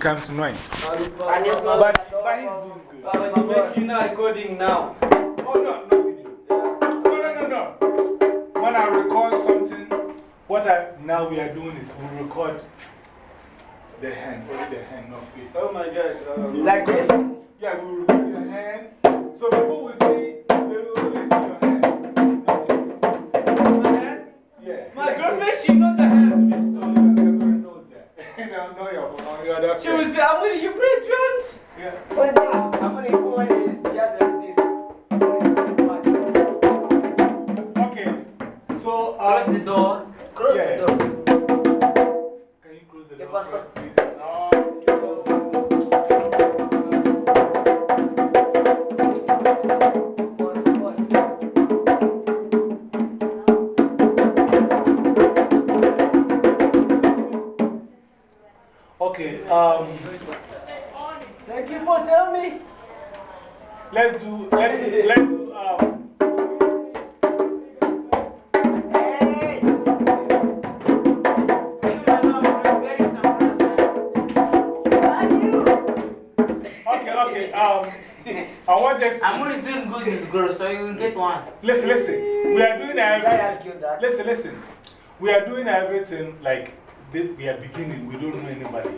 becomes noise. And But, it's not- but he's doing good. But you make you recording now. Oh, no, no video. No, no, no, no. When I record something, what I, now we are doing is we record the hand, only the hand, not face. Oh my gosh. uh, Like this? Yeah, we will record your hand. So people will see, they will only see your hand. not your face. My hand? Yeah. My girlfriend, she know the hand, mister. Everyone knows that. They don't know your, on your She will face. say, I'm with you, play drums. Yeah. But this, I'm going to put this just like this. Okay. So, uh, Close the door. Close Yeah. the door. can you close the door pasó? Let's do, let's, let's do, um, okay, okay, um, I want us I'm only doing good, Miss Guru, so you will get one. listen, listen, we are doing Did I ask everything, you that? listen, listen, we are doing everything like this, we are beginning, we don't know anybody.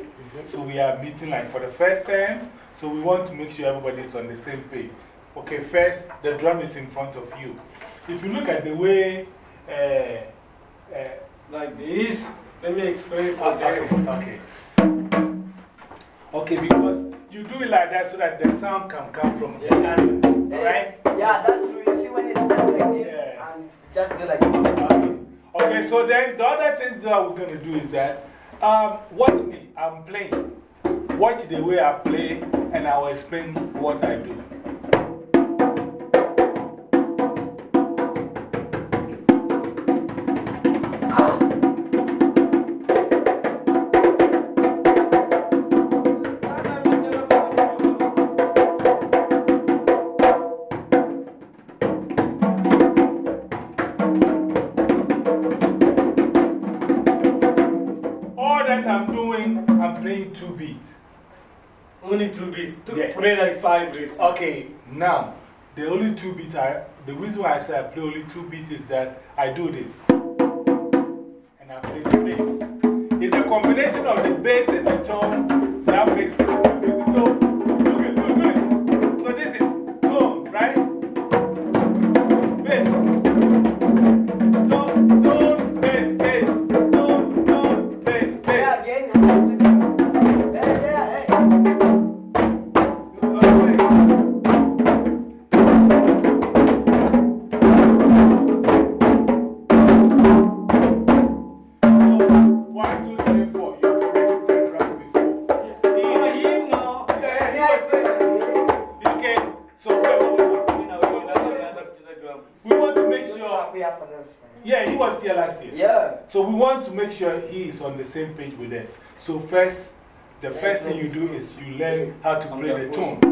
So we are meeting like for the first time, so we want to make sure everybody is on the same page. Okay, first, the drum is in front of you. If you look at the way, uh, uh, Like this. Let me explain for Okay, them. okay. Okay, because you do it like that so that the sound can come from the hand, right? Yeah, that's true. You see, when it's just like this Yeah. and just do like this. Okay. Okay, so then the other thing that we're going to do is that um, watch me, I'm playing. Watch the way I play, and I will explain what I do. Two beats. Two, Yeah. Play like five beats. Okay, now, the only two beats I, the reason why I say I play only two beats is that I do this. And I play the bass. It's a combination of the bass and the tone that makes same page with us. So, first, the first thing you do is you learn how to play the tone.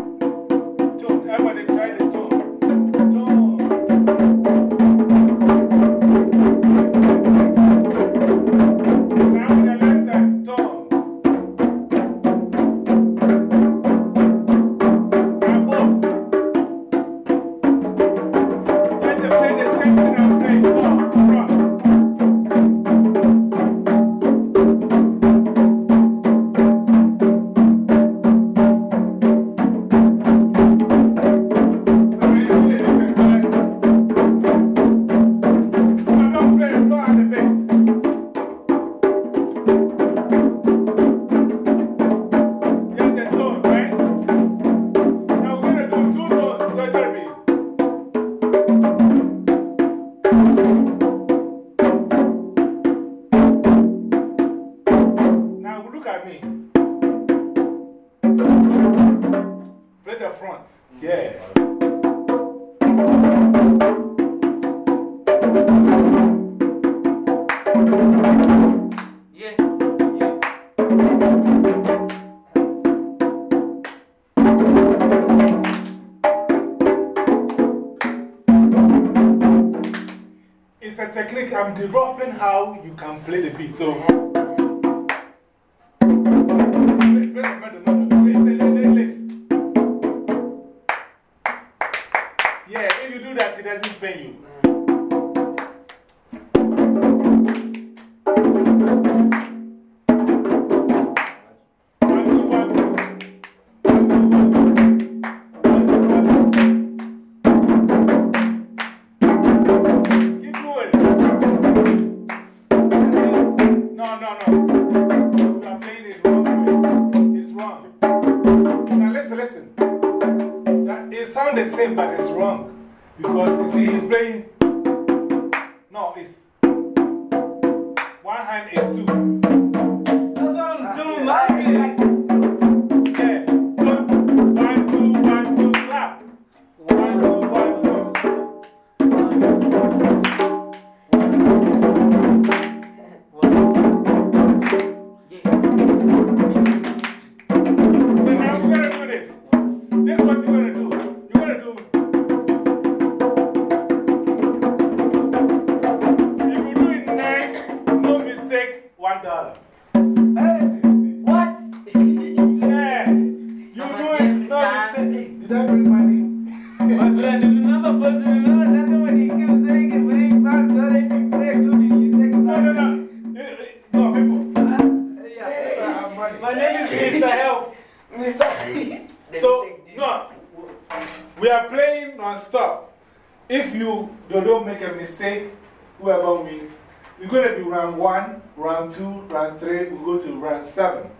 7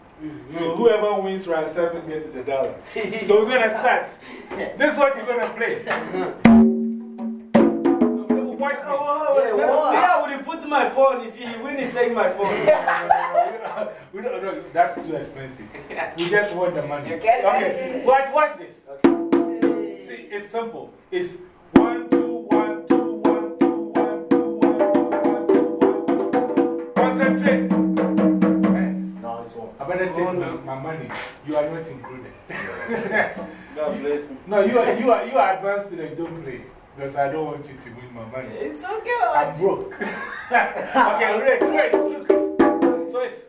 So whoever wins round 7 gets the dollar. so we're going to start. This is what you're going to play. Watch me. Oh, wait, what? Yeah, I would put my phone. If he win, he take my phone. we don't, no, that's too expensive. We just want the money. Okay, watch, watch this. Okay. See, it's simple. It's one, two, one, two, one, two, one, two, one, two, one, two, one, two. Concentrate. No, it's one. I better take my, my money. You are not included. God bless you. no, you are, you are, you are advanced student. Don't play. Because I don't want you to win my money. It's okay. I'm broke. okay, wait, wait, look. So it's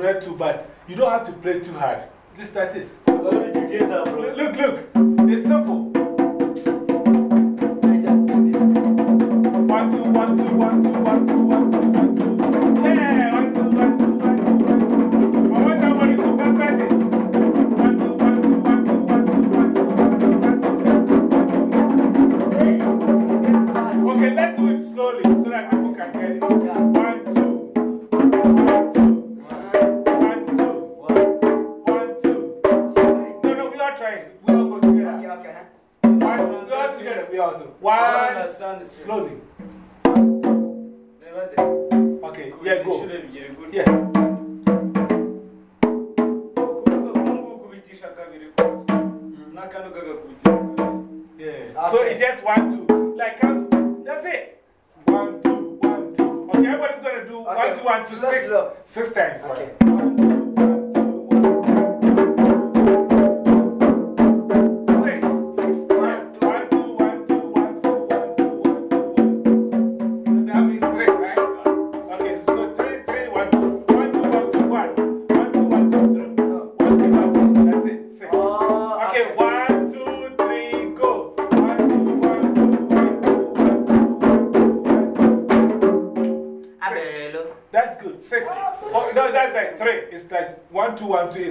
Too, but you don't have to play too hard. Just that is. So did you get that, bro? Look, look. It's simple. I just do. One, two, one, two, one, two, one, two, one, two, one, two. Yeah, one, two, one, two, one, two, one, two. I want somebody to perfect it. One, two, one, one, two. Like count. That's it. One, two, one, two. Okay, everybody's going to do Okay. one, two, one, two, six. Six times. Okay. One, two,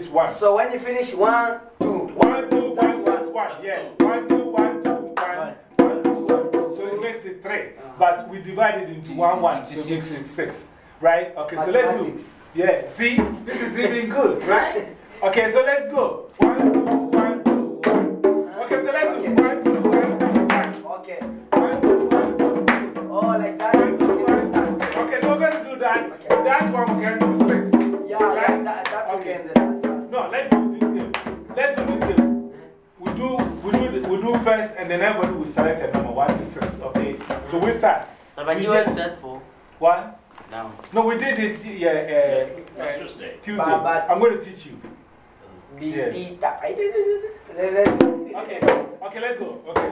one, two is one. So when you finish, one, two. One, two, one, That's two is one. Yeah. One, two, one, two, one. One, two, one, two. So it makes it three. Uh-huh. But we divide it into one, one. So it makes it six. Right? Okay, so let's do. Yeah. See? This is even good, right? Okay, so let's go. One, two, one, two, one. Okay, so let's do one, two, one, two, one. Okay. One, two, one, two, two. Oh, like that. One, two, you one, can Okay, so we're going to do that. Okay. That one we can do six. Yeah, yeah, Right? that, we do, the- we do first, and then everybody will select a number one to six. Okay? So we start. But We you have that for. One? Down. No, we did this yeah, uh, That's uh, your. Tuesday. But- but- I'm going to teach you. Yeah. I did it. Let's- Okay, okay, let's go. Okay.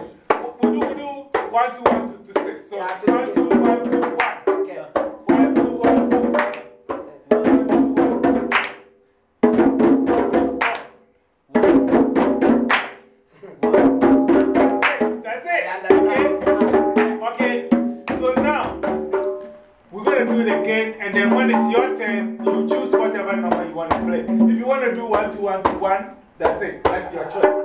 We do, we do one, two, one, two, two, six. So, Yeah, two, one, two. two, one, two, we're going to do it again, and then when it's your turn, you choose whatever number you want to play. If you want to do one, two, one, two, one, that's it. That's your choice.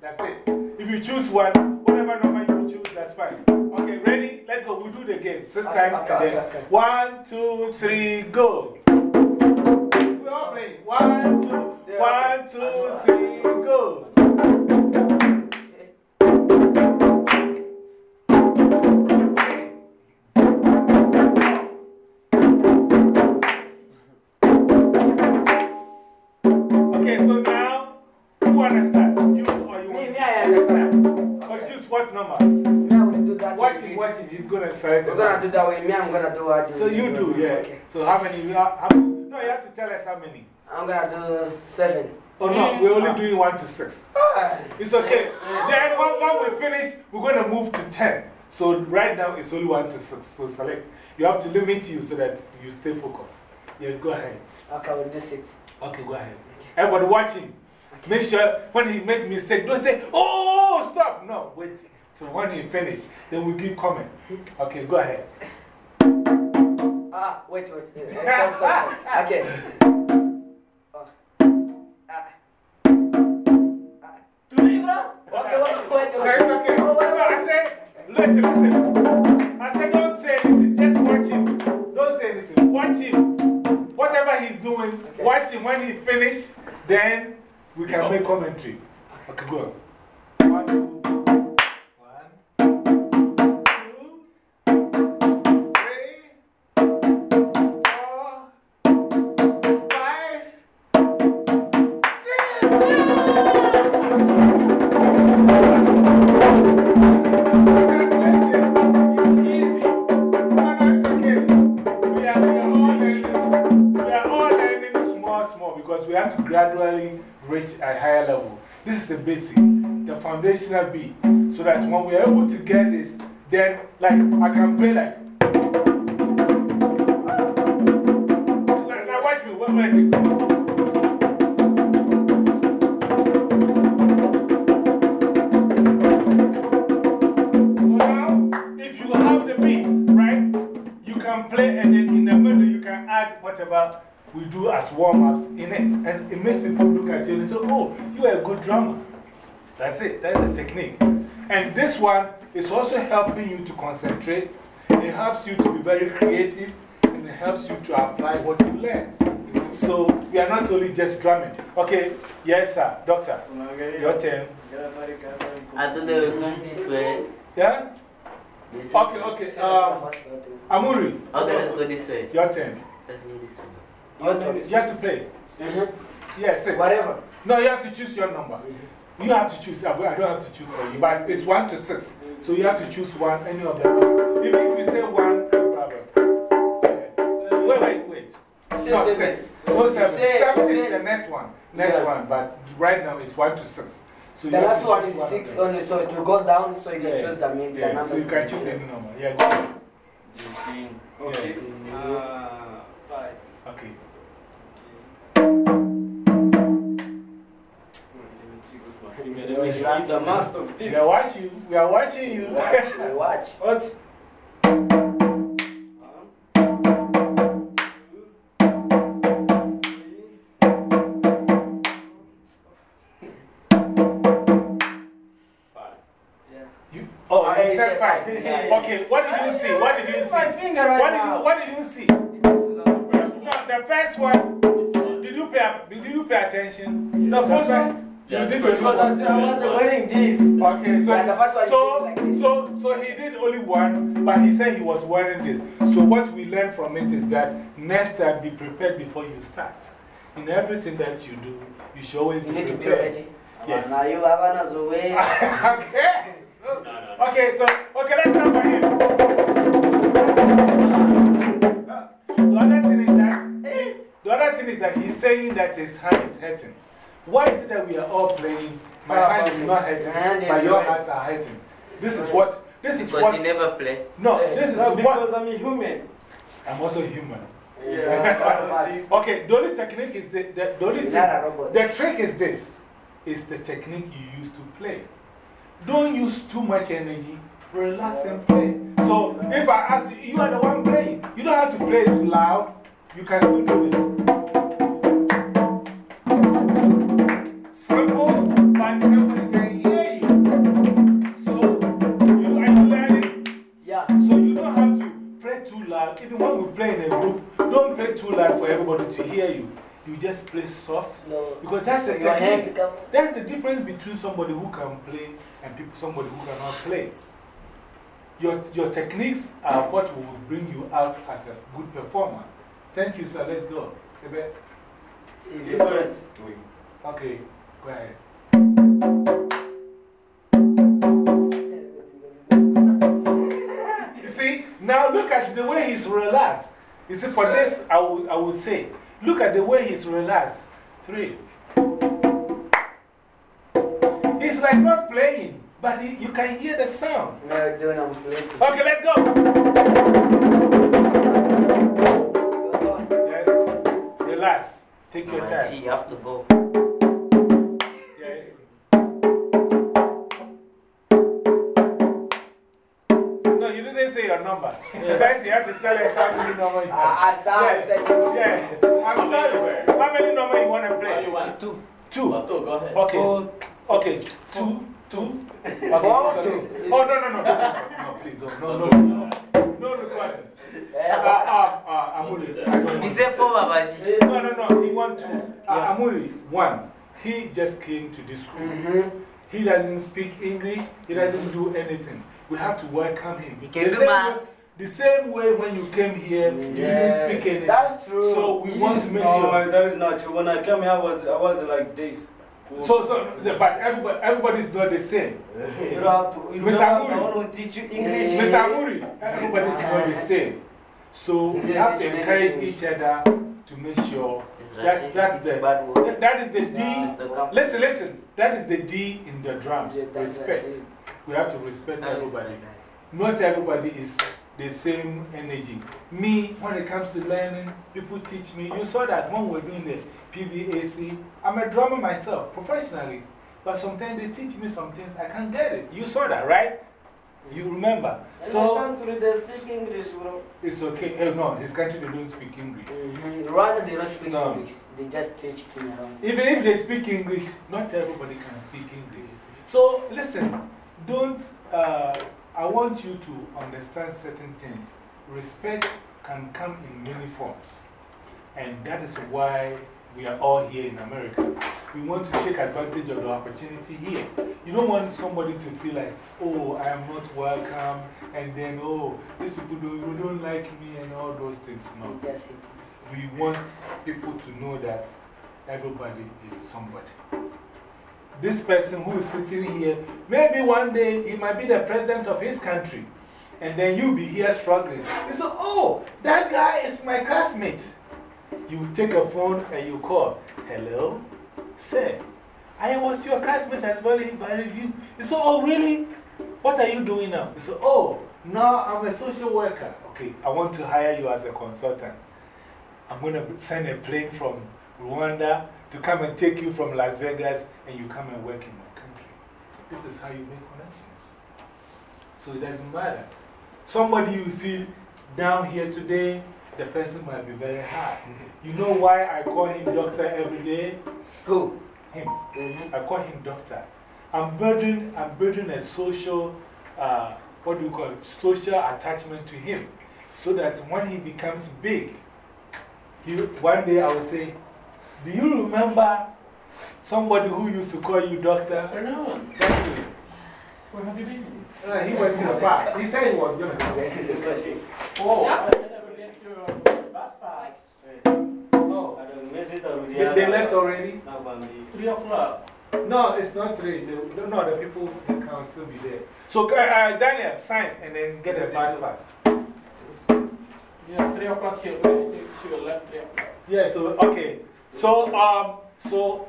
That's it. If you choose one, whatever number you choose, that's fine. Okay, ready? Let's go. We'll do the game six times, okay, okay, okay. one, two, three, go. We're all playing. One, two, one, two, three, go. Understand? You or you Me, me, I understand. Or choose what number? Me, I will do that. Watch way. watch him. He's going to select We're it. gonna do that way. Me, I'm gonna do what you So you do, yeah. Okay. So how many? you have- How, no, you have to tell us how many. I'm gonna do seven. Oh, no, we're only doing one to six. Ah. It's okay. Then when, when we finish, we're going to move to 10. So right now, it's only one to six. So select. You have to limit you so that you stay focused. Yes, go ahead. Okay, we'll do six. Okay, go ahead. Everybody watching. Make sure when he make mistake, don't say, oh, stop. No, wait. So when he finish, then we keep coming. Okay, go ahead. Ah, wait, wait. Uh, sorry, sorry, sorry. Okay. Oh. Ah. Tu livro? Okay, wait, wait, wait. it's okay. Oh, wait, No, I wait. said, listen, listen. I said, don't say anything. Just watch him. Don't say anything. Watch him. Whatever he's doing, watch him. When he finish, then we can make commentary. Okay, go on. The foundational beat. So that when we are able to get this, then, like, I can play like. Now, watch me. Wait, wait, wait. So now, if you have the beat, right, you can play and then in the middle you can add whatever we do as warm ups in it. And it makes people look at you and say, oh, you are a good drummer. That's it, that's the technique. And this one is also helping you to concentrate, it helps you to be very creative, and it helps you to apply what you learn. So we are not only just drumming. Okay, yes, sir, doctor, your turn. I thought they were going this way. Yeah? Okay, way. okay. Um, Amuri, Okay, let's go this way. your turn. Let's go this way. Your turn. You have to play. Mhm. Yes, six. Whatever. No, you have to choose your number. You have to choose. I don't have to choose for you, but it's one to six. So you have to choose one, any of them. Even if you say one, no problem. Okay. Wait, wait, wait. No, six. No, seven. Seven is the next one. Next one, but right now it's one to six. So The you last one is of six only, so it will go down so you can Yeah. choose the main the Yeah, number. so you can choose any number. Yeah, go ahead. Okay. Yeah. Uh, five. Okay. The master of this. We are watching you. We are watching you. Watch, we watch. What? Oh, I said five. five. Yeah. Okay, what did you see? What did you see? My finger right What did you, what did you see? No, the first one, did you pay, did you pay attention? The first one? Yeah, you did because I was wearing this. Okay, so, like so, like so, so he did only one, but he said he was wearing this. So, what we learned from it is that next time be prepared before you start. In everything that you do, you should always you be prepared. You need to be ready. Yes. Now you have another way. okay. So. Okay, so, okay, let's start by here. Uh, the other thing is that, the other thing is that he's saying that his hand is hurting. Why is it that we are all playing? My Ah, hand is not hurting, Hand but your right. hands are hurting. This is what, this is Because what, he never play. no, this is No, what, because I'm a human. I'm also human. Yeah. Okay, the only technique is the, the, the only thing, not a robot. the trick is this, is the technique you use to play. Don't use too much energy, relax and play. So if I ask you, you are the one playing, you don't have to play it loud, you can still do this. Play too loud. Even when we play in a group, don't play too loud for everybody to hear you. You just play soft. No. Because that's the Your technique. That's the difference between somebody who can play and people, somebody who cannot play. Your, your techniques are what will bring you out as a good performer. Thank you, sir. Let's go. Ebe? It's different. Okay, go ahead. You see, now look at the way he's relaxed. You see, for this, I would, I would say, look at the way he's relaxed. Three. He's like not playing, but he, you can hear the sound. No, doing I'm flipping. Okay, let's go. Yes. Relax. Take your time. You have to go. Yes. No, you didn't say your number. First, you have to tell us how many number you have. I, I started Yeah. Yeah. I'm sorry. How many number you want to play? you want? Two. Two. Oh, two, go ahead. Okay. Okay. Two. Two. Okay. Four, two. Oh, no, no, no. No, no, please don't. No, no, no. No recording. Uh, yeah. uh, uh, Amuri. I don't He want- said four, Baba G. No, no, no. He want to. Uh, Amuri, one. He just came to this school. -hmm. He doesn't speak English. He doesn't do anything. We have to welcome him. He can The do same math. way- The same way when you came here, you didn't speak anything. that's true. So we want to make No, sure. that is not true. When I came here, I was, I was like this. So, so, but everybody, everybody's not the same. You don't have to. You Mr. don't Amuri. I want to teach you English. Mr. Amuri, everybody's not the same. So we have to encourage each other to make sure It's that's, that's the, that- that is the D. It's the company. Listen, listen. That is the D in the drums. Respect. We have to respect everybody. Not everybody is the same energy. Me, when it comes to learning, people teach me. You saw that when we were doing the PVAC. I'm a drummer myself, professionally. But sometimes they teach me some things, I can't get it. You saw that, right? You remember. In So country, they speak English, bro. it's okay. Eh, no, this country they don't speak English. -hmm. Rather, they don't speak No. English. They just teach around. Even if they speak English, not everybody can speak English. So, listen, don't, uh, I want you to understand certain things. Respect can come in many forms. And that is why we are all here in America. We want to take advantage of the opportunity here. You don't want somebody to feel like, oh, I am not welcome, and then, oh, these people don't, don't like me, and all those things. No we want people to know that everybody is somebody. This person who is sitting here, maybe one day he might be the president of his country, and then you'll be here struggling. You say, Oh, that guy is my classmate. You take a phone and you call, Hello, sir. I was your classmate as well by review. You say, Oh, really? What are you doing now? You say, Oh, now I'm a social worker. Okay, I want to hire you as a consultant. I'm going to send a plane from Rwanda to come and take you from Las Vegas and you come and work in my country. This is how you make connections. So it doesn't matter. Somebody you see down here today, the person might be very high. You know why I call him doctor every day? Who? Him. -hmm. I call him doctor. I'm building, I'm building a social, uh, what do you call it? Social attachment to him. So that when he becomes big, he, one day I will say, Do you remember somebody who used to call you doctor? Afternoon. Thank you. Where have you been? Uh, he went to the park. He said he was going to do it. Oh, I never get your bus pass. Oh, they, they left already? Three o'clock. No, it's not three. The, no, the people they can still be there. So, uh, uh, Daniel, sign and then get a fast pass. Yeah, three o'clock she will, she will left three o'clock. Yeah, so, okay. So, um, so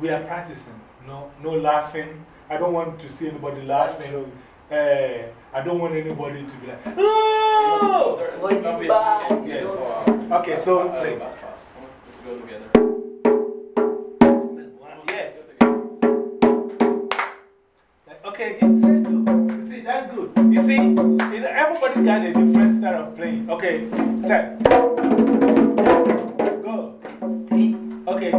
we are practicing. No, no laughing. I don't want to see anybody laughing. Uh, I don't want anybody to be like, oh! What did you buy? Yes. So, uh, Okay, so uh, play. pass, pass. Let's go together. Yes. Okay, it's set to. You see, that's good. You see, it, everybody got a different style of playing. Okay, set. Go. Okay,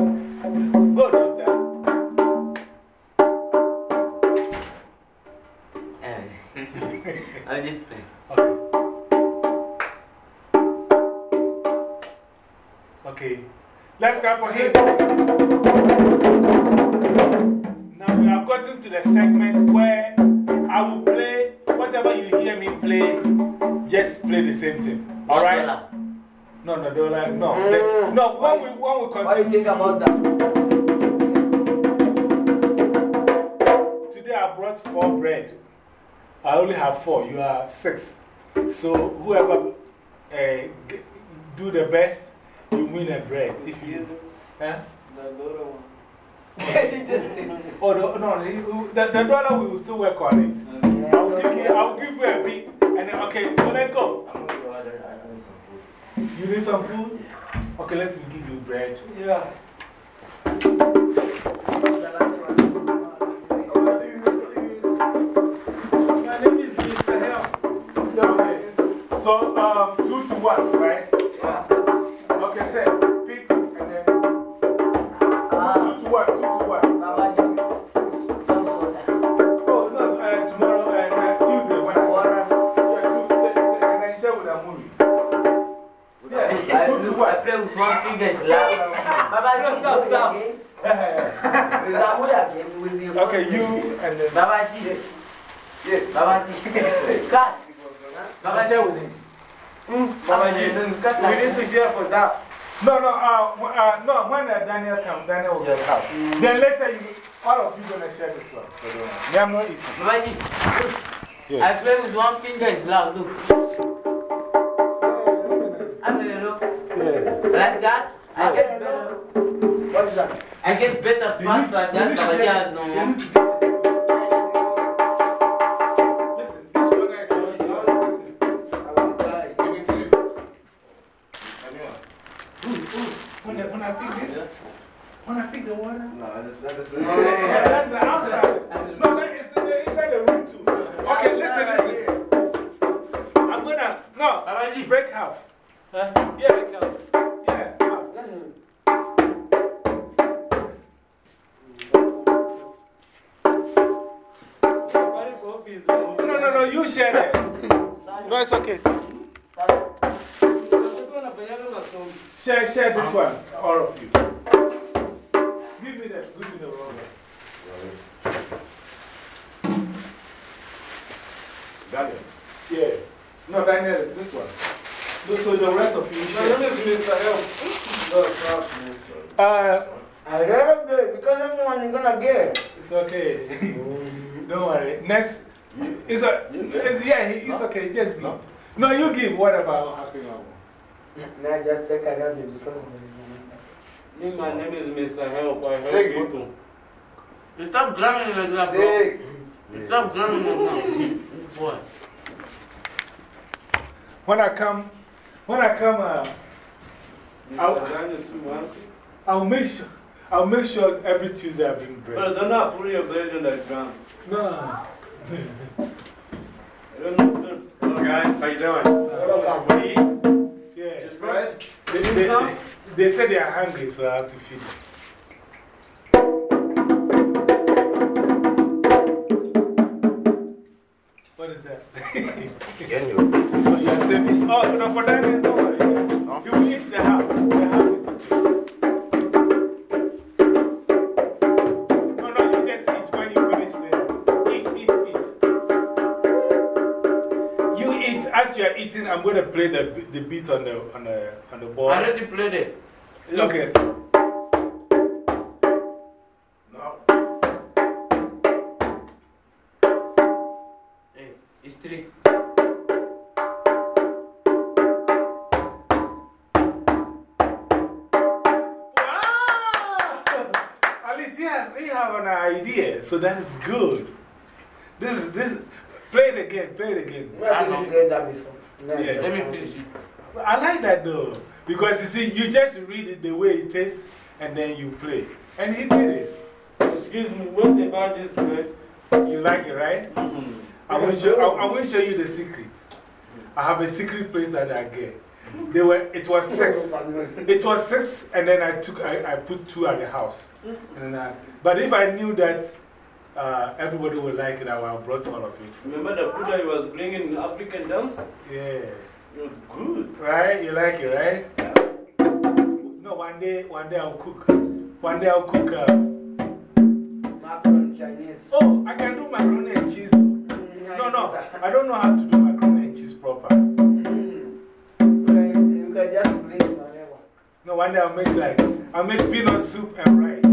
let's clap for him. Now we have gotten to the segment where I will play whatever you hear me play, just play the same thing. All right? No, no, dollar, no. Mm. No, when we, when we What do you continue. think about that? Today I brought four bread. I only have four. You are six. So whoever uh, do the best, you win a bread. If you, huh? The little one. Oh, no, no the, the dollar we will still work on it. Yeah, I'll give you, I'll give you a beat. And then, okay, so let's go. I'm going to there. I need some food. You need some food? Yes. Okay, let me give you bread. Yeah. My name is Mr. Help. Okay. So, um, two to one, right? Okay, say, pick, and then two to one, two to one. Oh, no, uh, tomorrow, uh, uh, Tuesday, when I, yeah, Tuesday, and then share with a movie. Yeah, I, two to look, I one. play with one finger, it's loud. Baba, stop, stop. Okay, you and then. Baba. Baba. Cut. Baba. Baba. We need to share for that. No, no, uh, uh, no, when uh, Daniel comes, Daniel will get out. Then later, you, all of you going to share this one. So don't worry. Me, I'm not eating. G. Yes. I play with one finger, it's loud. Look. I mean, look. Yeah. Like that, I get better. What is that? I get better faster than need No more. I, when I pick this, when I pick the water, oh, yeah, that's the outside. No, that is in the, inside the room too. Okay, listen, listen. I'm gonna, no, Baba G. break half. Huh? Yeah, yeah, half. Somebody for office. No, no, no, you share it. No, it's okay. Share, share this one, all of you. Give me the, give me the rubber. Yeah. No, Daniel, this one. So, so the rest of you My name share. is Mr. Help. No, trust me. Uh, I gotta do because everyone is gonna get. it's okay. Don't worry. Next, it's a, it's, yeah, he- it's okay. Just give. No, you give whatever happened. May I just take a run because Me, my name is Mr. Help. I help Take people. You stop drumming like that, bro. Dig. You stop drumming like that. Boy. When I come, when I come, uh, I'll- Mr. Daniel, too, one. I'll make sure, I'll make sure every Tuesday I bring bread. But don't not put your blade in the drum. No. I don't know, sir. Hello, guys. How you doing? Welcome. What bread? They, they, they, they say they are hungry, so I have to feed them. What is that? Oh, you are saving. Oh, no, for that, don't I'm going to play the, the beat on the, on the, on the board. I already played it. Okay. Hey, it's three. Wow! has, he have an idea, so that is good. This is, this, play it again, play it again. We have been played that before. Yeah. Let me finish it. I like that though, because you see, you just read it the way it is, and then you play. And he did it. Excuse me, what about this bird? You like it, right? Mm. I will show, I, I will show you the secret. I have a secret place that I get. They were, it was six. It was six, and then I, took, I, I put two at the house. And then I, but if I knew that uh, everybody will like it, I would have brought all of it. Remember the food that he was bringing in African dance? Yeah. It was good. Right? You like it, right? No, one day, one day I'll cook. One day I'll cook. Uh, Macaroni Chinese. oh, I can do macaroni and cheese. though. No, no, I don't know how to do macaroni and cheese proper. You can you can just bring it whenever. No, one day I'll make like, I'll make peanut soup and rice.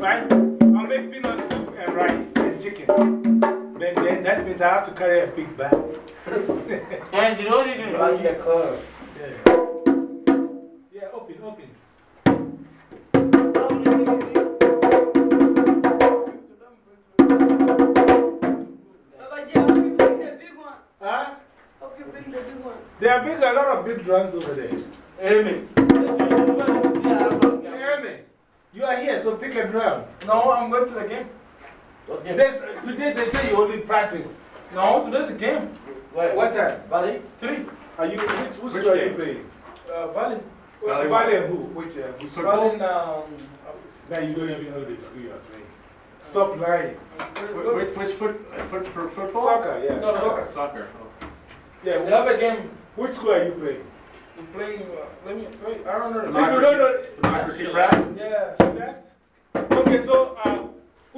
Right? Chicken. Then, then that means I have to carry a big bag. And you know what you do? Run the car. Yeah. Yeah, open, open. Baba J, hope you bring the big one. Huh? Hope you bring the big one. There are big, a lot of big drums over there. Amen. Hear me? You are here, so pick a drum. No, I'm going to the game. This, today they say you only practice. No, today's a game. What time? Valley? Three. Are you, which, which, Which school are you playing? Uh, Valley. Valley, Valley who? Which, uh, which Valley in, um, Now you don't even know the school you are playing. Stop lying. Which, which foot, foot, foot, football? Soccer, yeah. No, soccer. Soccer. Yeah, we have a game. which school are you playing? We're playing, uh, let me, wait, I don't know. If you don't know, Democracy Prep? Yeah. see that? Okay, so uh,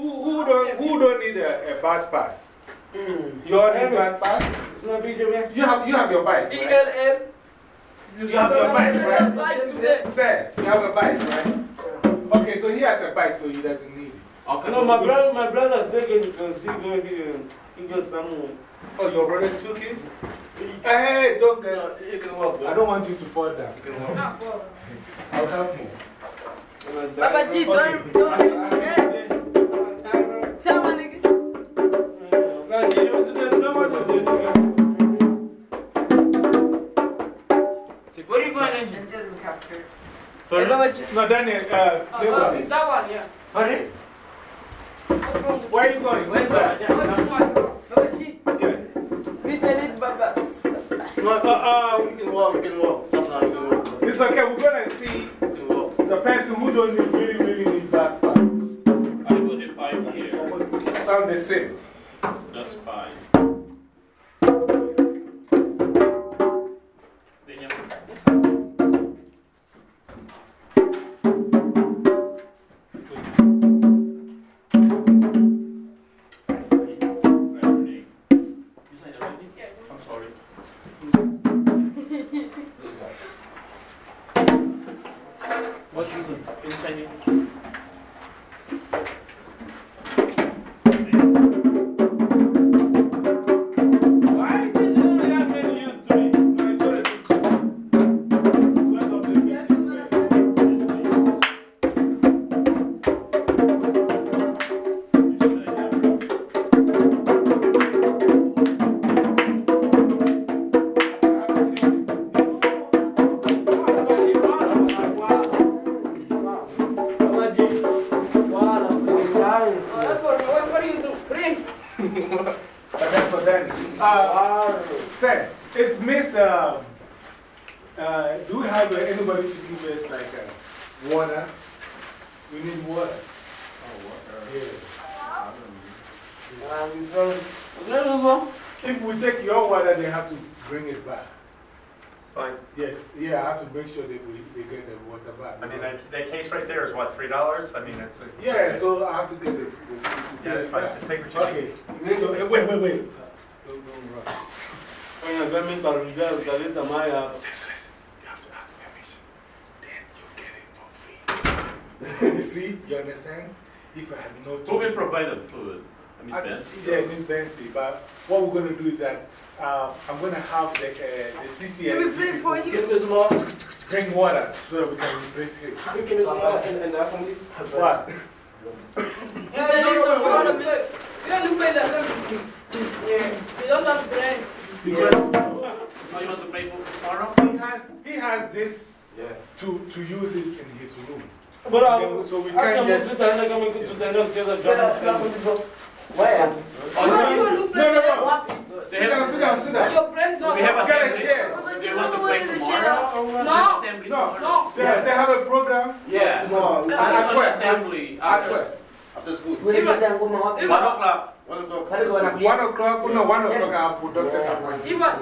who, who, don't, who don't need a, a bus pass? Mm. You all need bus pass? It's not video, man. You have, you have your bike. Right? ELL. You have your bike, right? them bye today. Sir, you have a bike, right? Okay, so he has a bike, so he doesn't need it. Okay, No, so my brother, my brother take it because he go, he, he goes somewhere. Oh, your brother took it? Hey, don't get. You can walk. I don't want you to fall down. Boy. I'll help you. Baba G, don't, don't forget. What are you? It doesn't capture. Hey, Baba No, Daniel, uh, Oh, play with it's that one, yeah. Sorry? What's Where are you going? Where's that? What do you want? Baba G, Yeah. we tell it Babas. Babas. So, uh, You can walk, you can walk. Stop now, you can walk. it's okay. We're going to see You can walk. the person who don't need, really, really need that part. I put it five here. Sound the same. That's fine. But what we're going to do is that uh, I'm going to have the, uh, the CCS. We play for you. Give me tomorrow. Bring water so that we can replace his. You can do tomorrow in, in the assembly. What? Yeah, there is some water, man. You don't play that. Yeah. You don't have bread. You want to play for tomorrow? he has, he has this Yeah. to, to use it in his room. But I, Yeah, so we I can't can just- sit down and come and to the next other Yeah, job. Where? Oh, you don't- you don't play No, no, no. They Sit have- down, sit down, sit down. Your friends not We have a Get a assembly. chair. But They you want don't to play want the tomorrow? chair. or what? No. Assembly No. tomorrow? No. They, they have a program. Yeah. Tomorrow. Yeah. At It's on 12. assembly. At After 12. After school. Even- even- one o'clock. One o'clock. One o'clock, no, one o'clock I have put doctor's appointment. Even,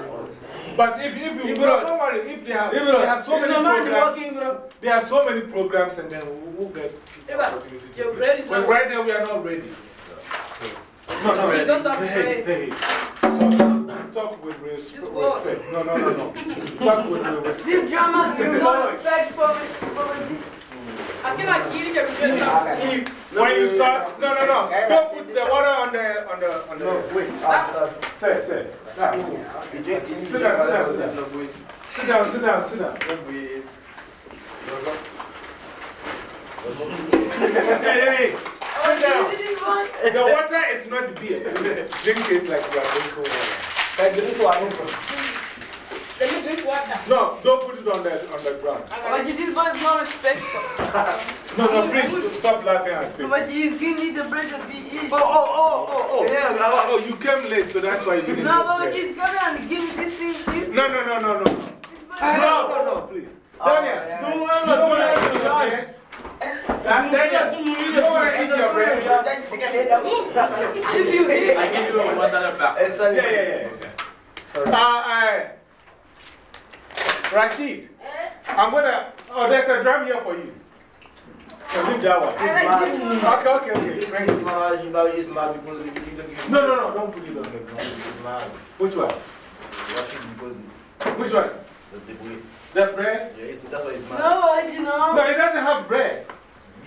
But if, if you, Ibro. no, don't worry, if they have, Hey, they bro, have so it's many no man programs, working, bro. they have so many programs and then we'll, we'll get Yeah, but opportunity to your play. bread is But not- right now we are not ready. No, no, We don't have hey, bread. hey, talk, talk with res It's what? respect. No, no, no, no. talk with respect. these dramas is not respect for me. For me. I cannot kill you every day. When you talk, no, no, no. Don't put the water on the, on the, on the. No, wait. Ah, Say, say. Now, You drink it. Sit down, sit down, sit down. Sit down, sit down, sit down. Don't wait. Hey, hey, sit down. You didn't want. The water is not beer. Drink it like you are drinking water. Like, drink water. Let me drink water. No, don't put it on the, on the ground. Oh, but this one is not respectful. No, no, please stop laughing at me. Oh, but he's giving me the bread that he eats. Oh, oh, oh, oh, oh. Yeah, oh, oh, you came late, so that's why you didn't No, but he's coming and giving me this thing. This No, no, no, no, no. No, no, no, please. Daniel, oh, No you one don't will want do to eat that. bread? Daniel, you don't want your bread? If you. I give you a one dollar back. Yeah, yeah, yeah. yeah. Uh, uh, Rashid, I'm gonna. Oh, there's a drum here for you. So leave that one. I like this one. Okay, okay, okay. Thank you. No, no, no, don't put it on the ground. Which one? Which one? The bread? That's why it's mad. No, I did No, not. it doesn't have bread.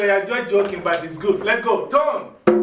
You are just joking, but it's good. Let's go. Tone.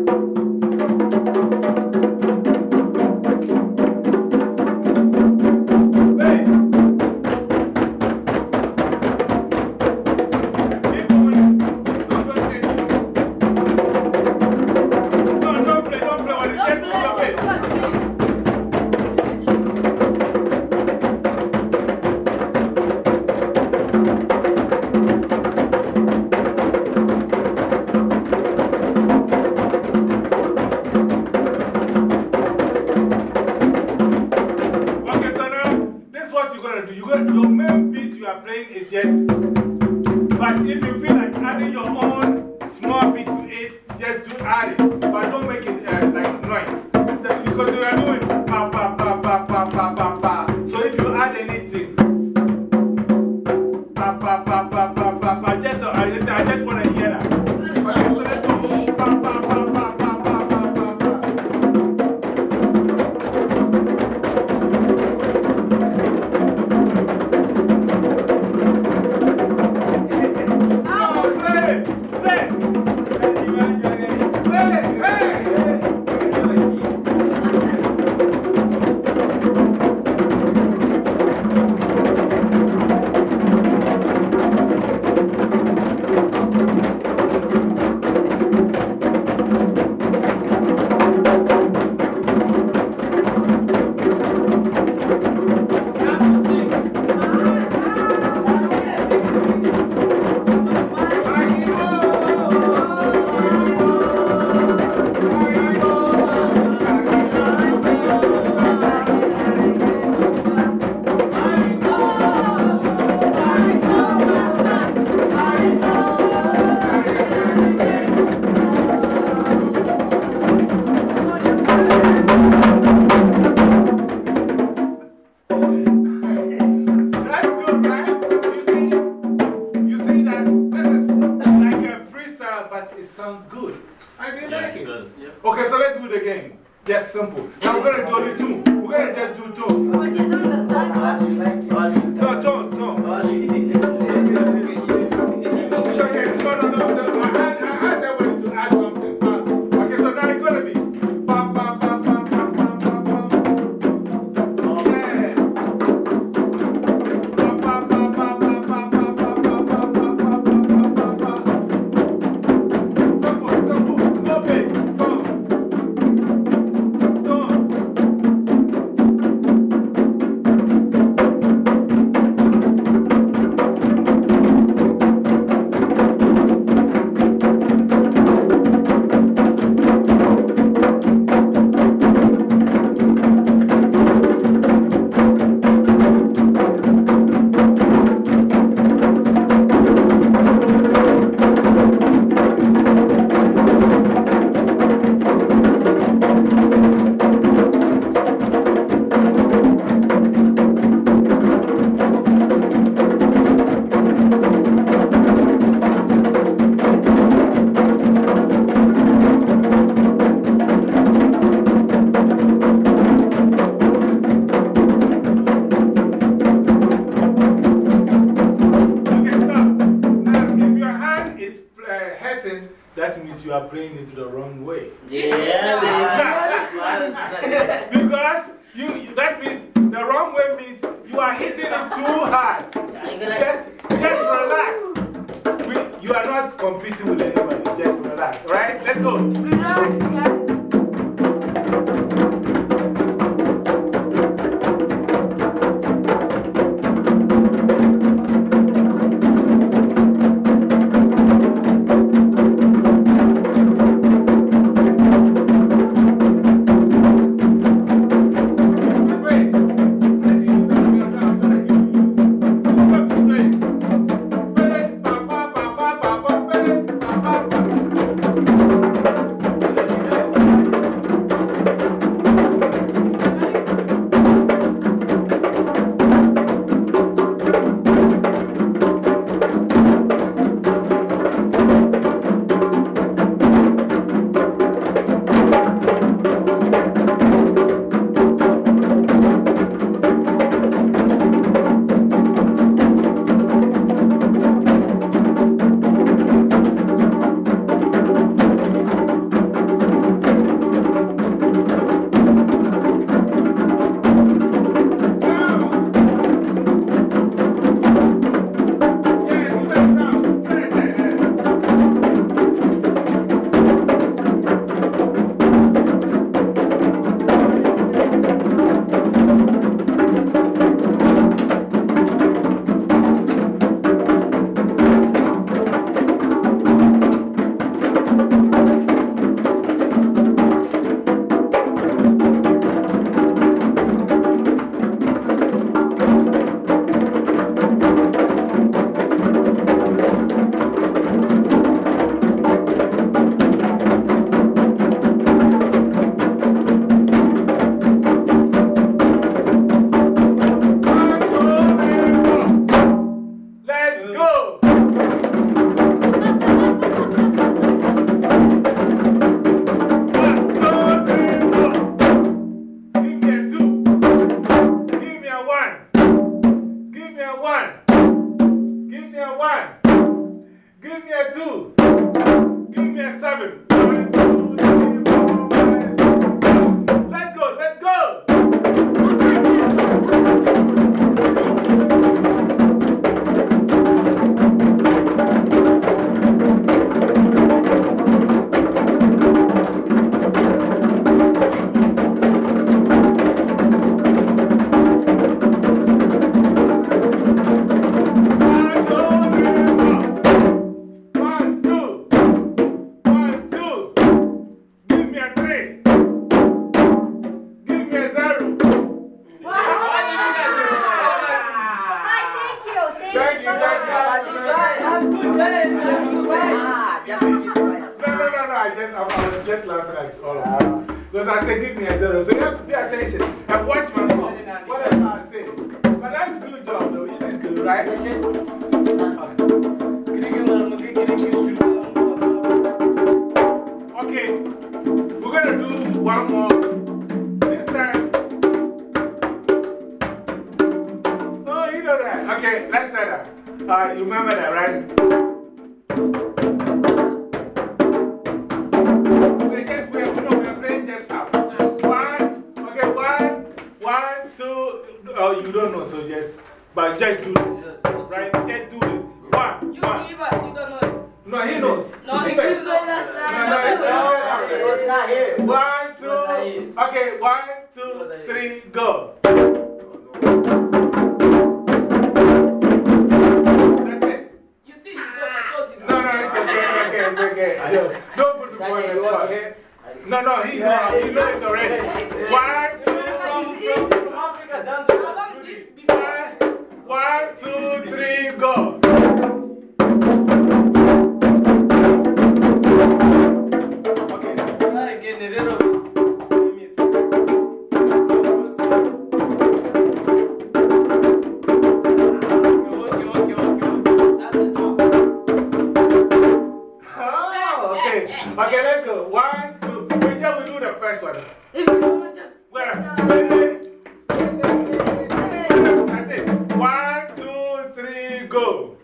Go.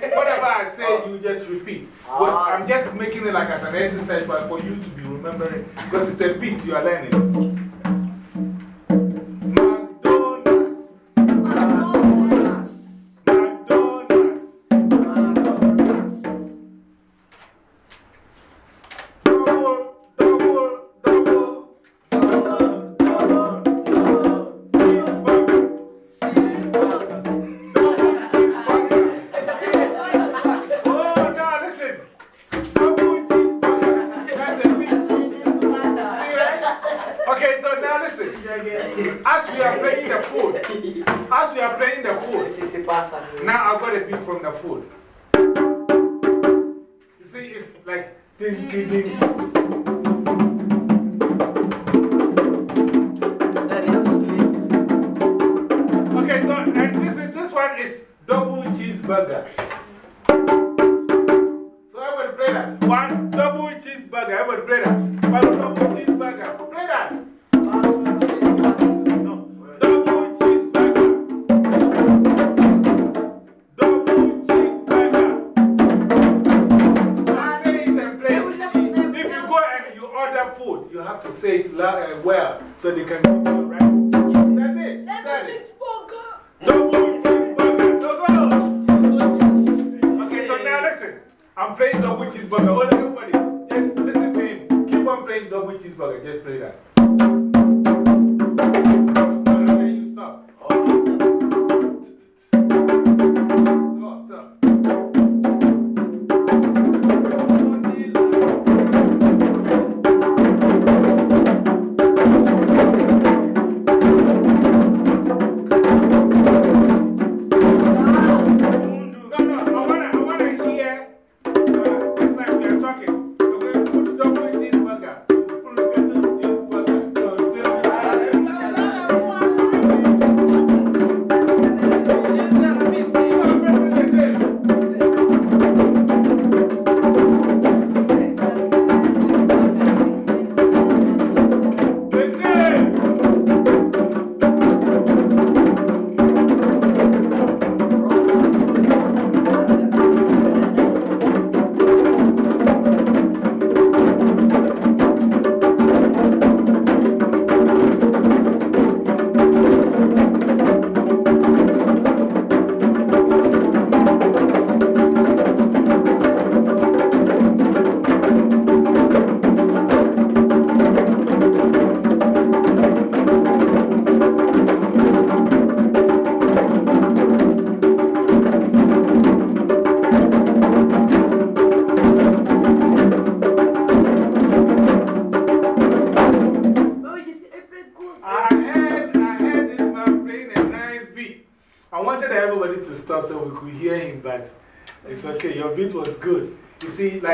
Whatever I say, you just repeat. Ah. I'm just making it like as an exercise, but for you to be remembering, because it's a beat you are learning.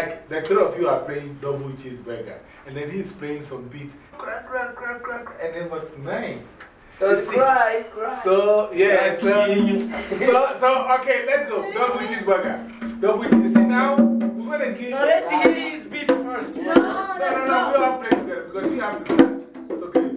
like the three of you are playing double cheeseburger, and then he's playing some beats, crack, crack, crack, crack, and it was nice. So it's cry, cry. So, yeah, so, so, so, okay, let's go. Double cheeseburger. Double cheeseburger. See, now we're going to give. No, let's hear his beat first. No, no, no, no, no. we all play together because you have to. It's okay.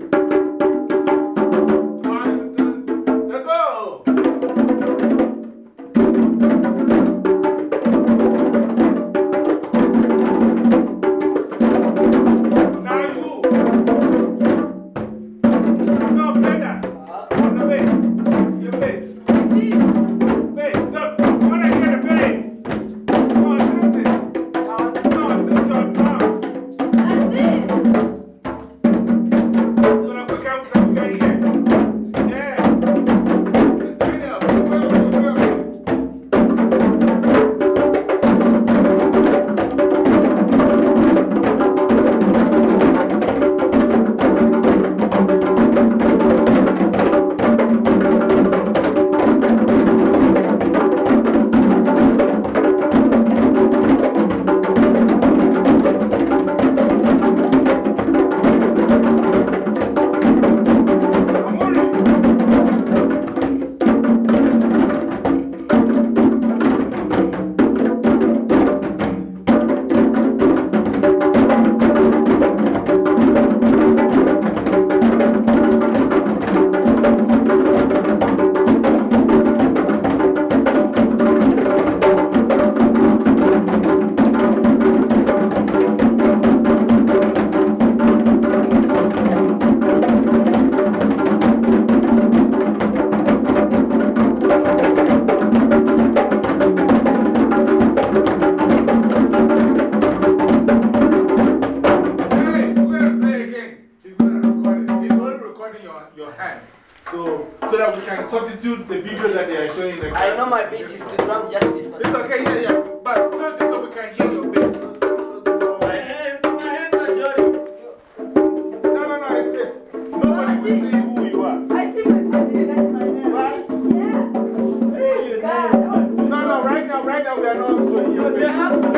Not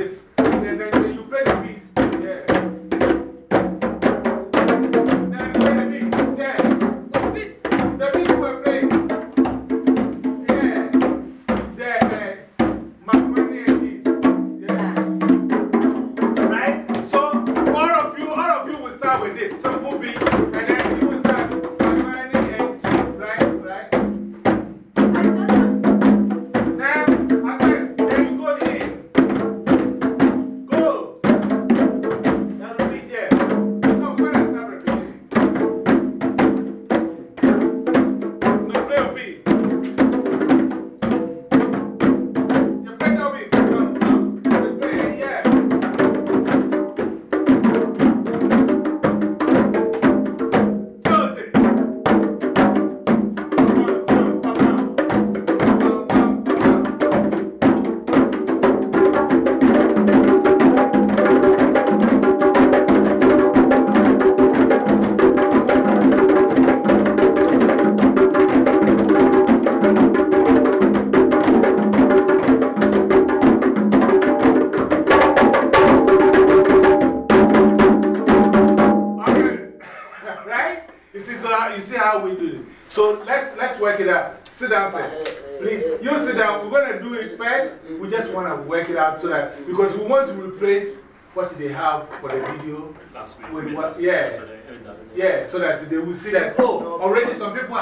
this.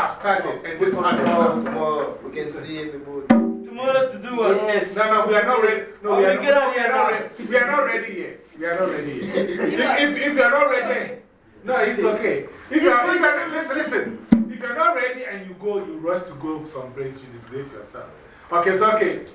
Have started and this one Tomorrow, tomorrow, we can see people. Tomorrow to do what? Yes. No, no, we are not ready. No, oh, we How are not, we are not ready. We are not ready yet. We are not ready yet. if, if, if you are not ready, no, it's okay. If you are, if you are, listen, listen. If you are not ready and you go, you rush to go someplace, you disgrace yourself. Okay, it's okay.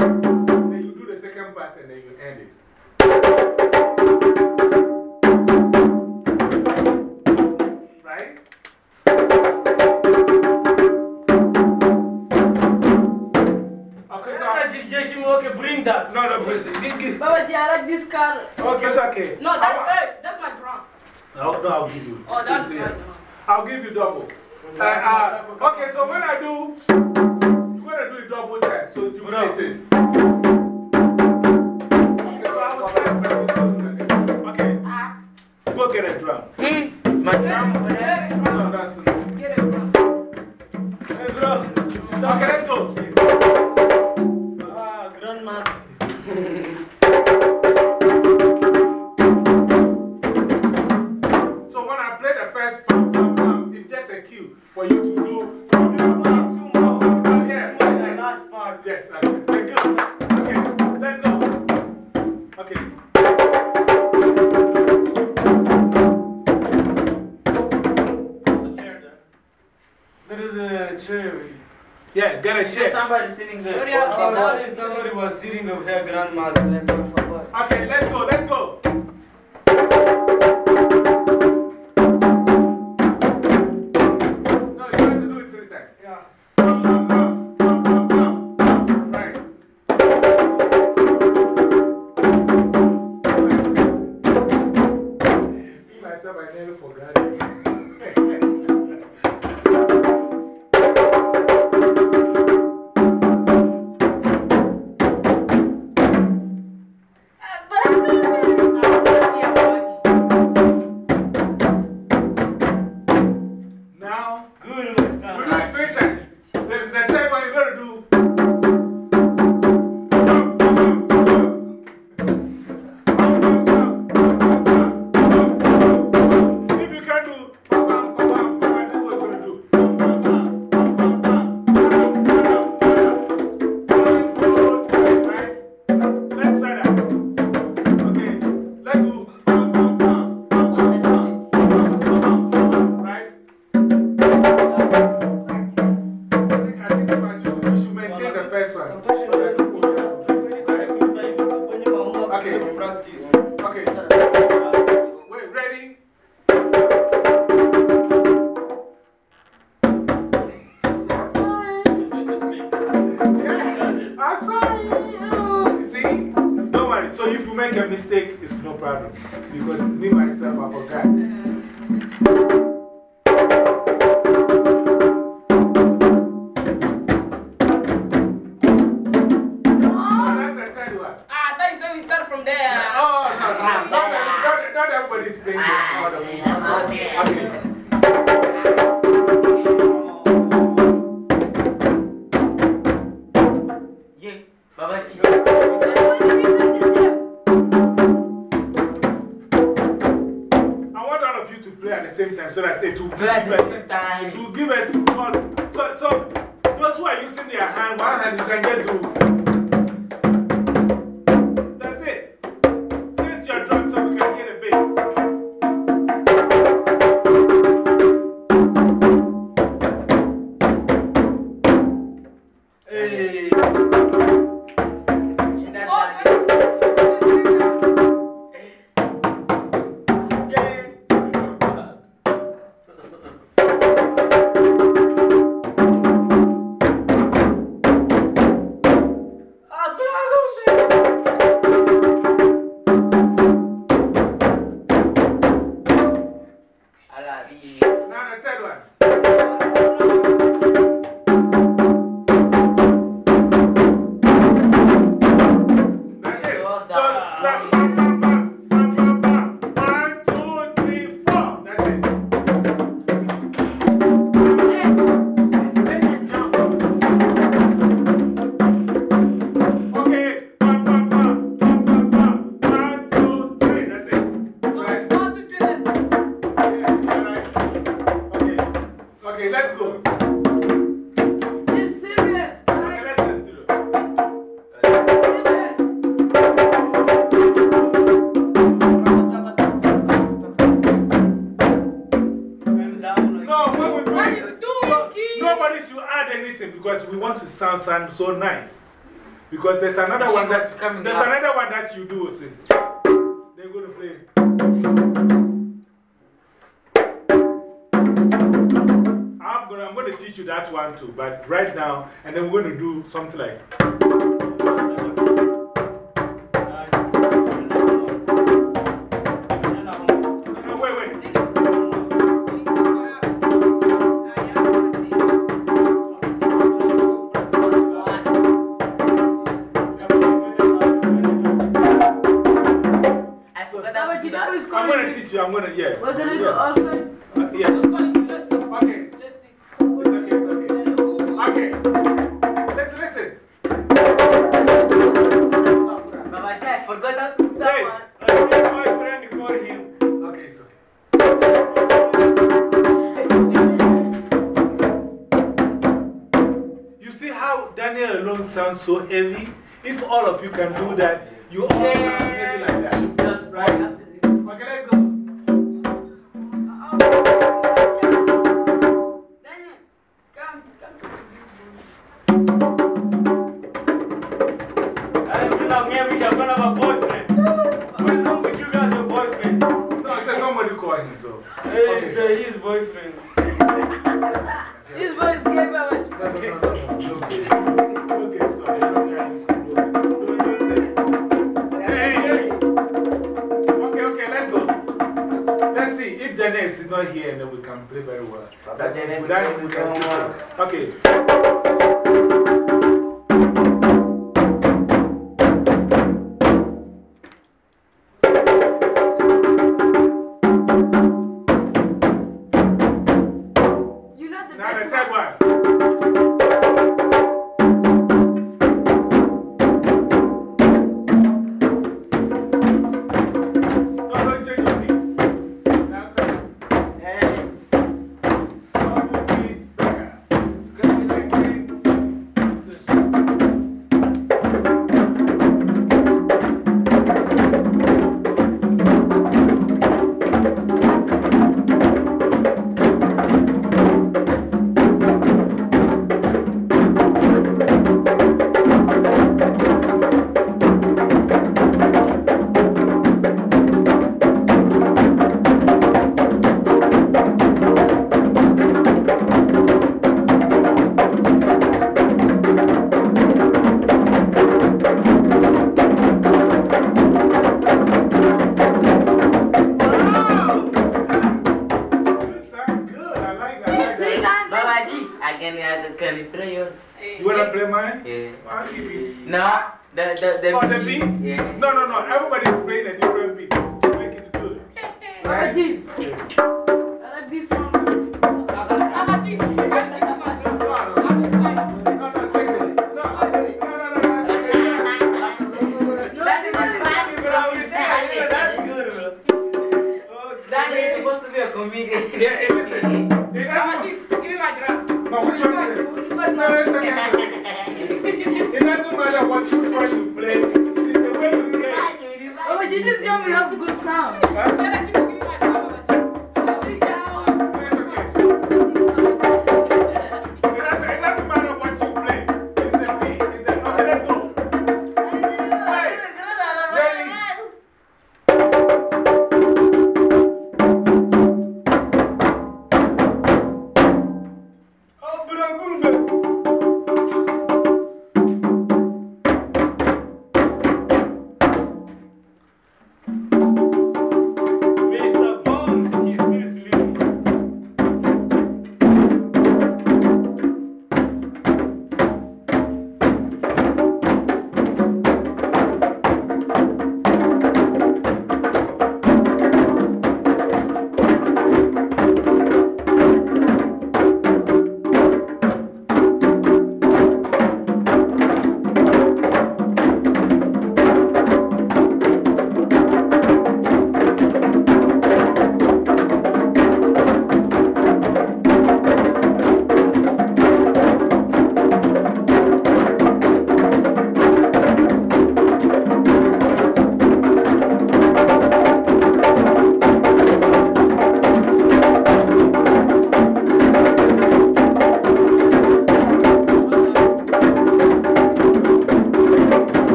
I, I then you do the second part and then you end it. Right? Okay, so Okay, bring that. no, no, please, give, give. Baba G, I like this car. Okay, it's okay. No, that, I'll, that's my drum. no, no, I'll give you. Oh, that's It's my drum. I'll give you double. Uh, uh, okay, so when I do, you're going to do it double time. So it. Okay, so I. Okay, Ah. go get a drum. My drum Get it, No, drum. Get it, drum. Hey, bro. Okay, let's go. one that's coming. There's another one that you do, see. They're going to play. I'm going, I'm going to teach you that one too, but right now, and then we're going to do something like. doesn't sound so heavy. If all of you can do that, you all can maybe like that. Right.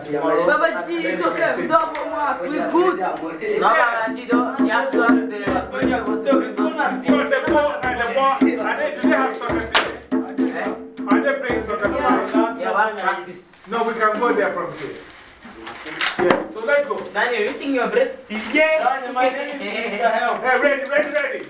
Baba G, it's okay. We don't want more. We good. No, Baba G, don't- you have to So the ball and the ball, are they, do have soccer today? Are they playing soccer Yeah. tomorrow? Yeah, one practice. Ah, no, we can go there from here. Yeah, so let's go. Daniel, you think your breath still? Daniel, my name is Mr. Help. Hey, ready, ready, ready.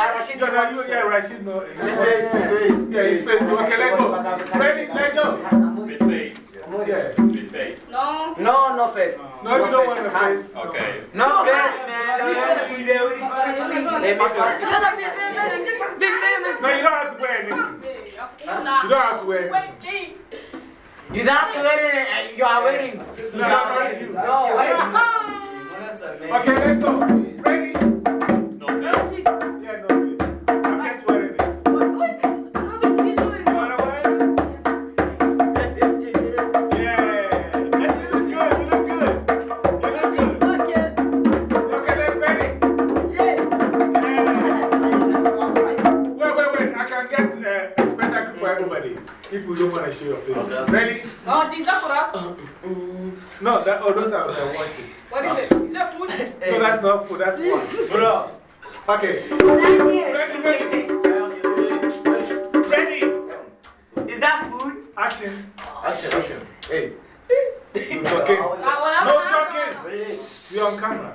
But me, That Rashid No, no, you, yeah, Rashid, no. Face, face. Yeah, it's face. Okay, let go. Ready, let go. With face. Yeah. With face. no. No, no face. No, you don't want the face. Okay. No face, man. Don't have to be there. Let me first. You're not big famous. Big famous. No, you don't have to wear anything. You don't have to wear anything. You don't have to wear it. You are wearing. You No, are not wearing. you. No, wait. Okay, let's go. Ready? No face. Yeah, no face. If you don't want to show your face. Ready? Oh, these are for us. No, that, oh, those are uh, the watches. What is it? Is that food? No, that's not food, that's one. Bro. Okay. Ready, ready. Ready. Is that food? Action. Action, action. Hey. You're talking. Ah, No ah, talking. Ah. You're on camera.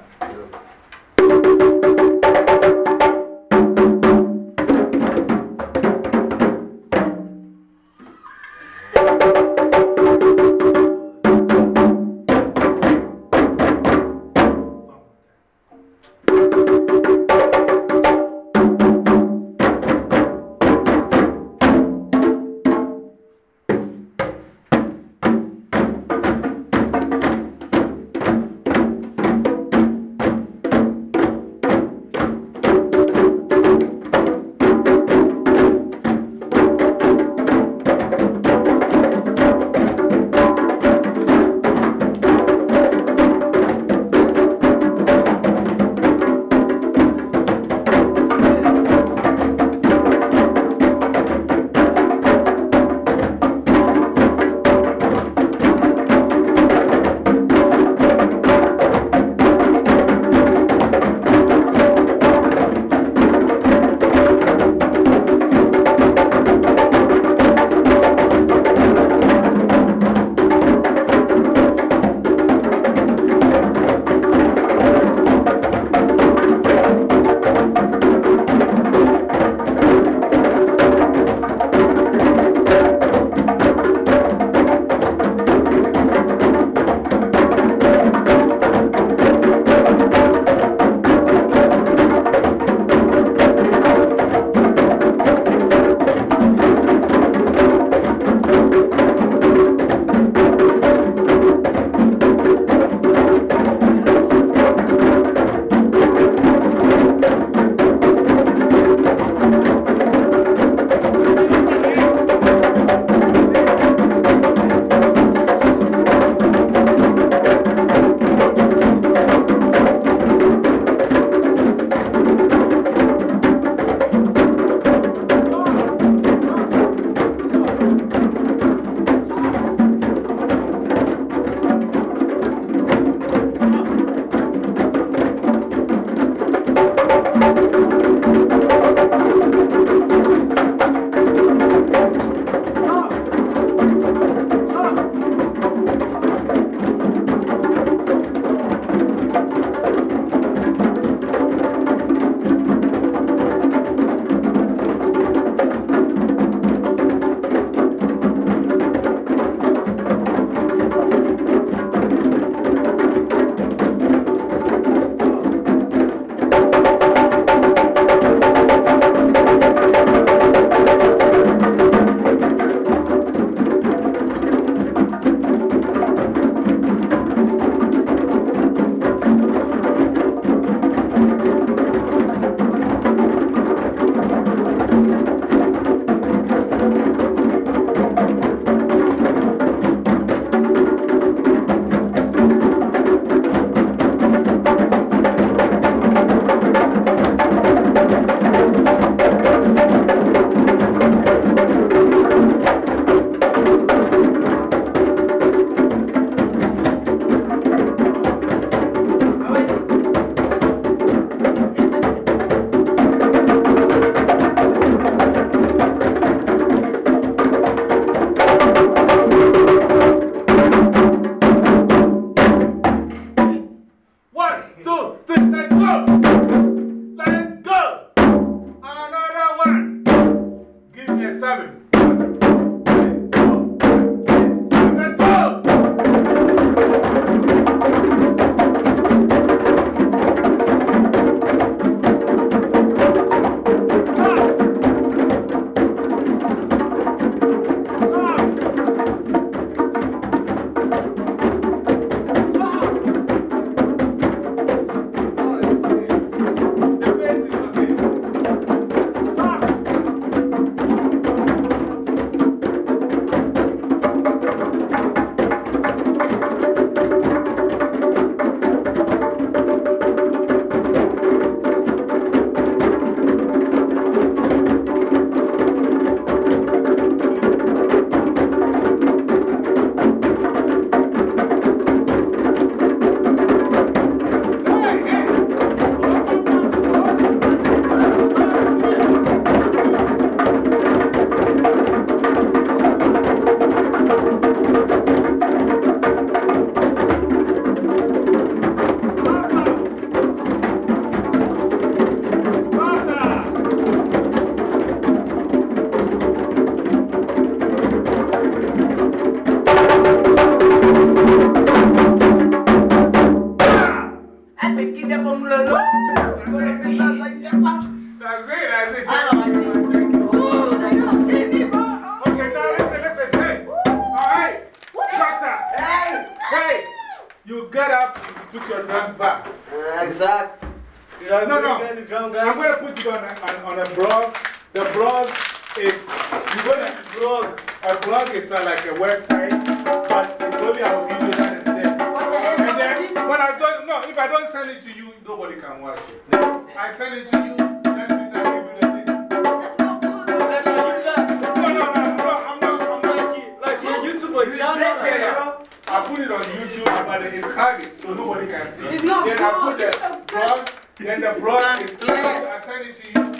I put it on YouTube, but it's private, so nobody can see. It's not then I put good. the blog, then the blog is I send it to you.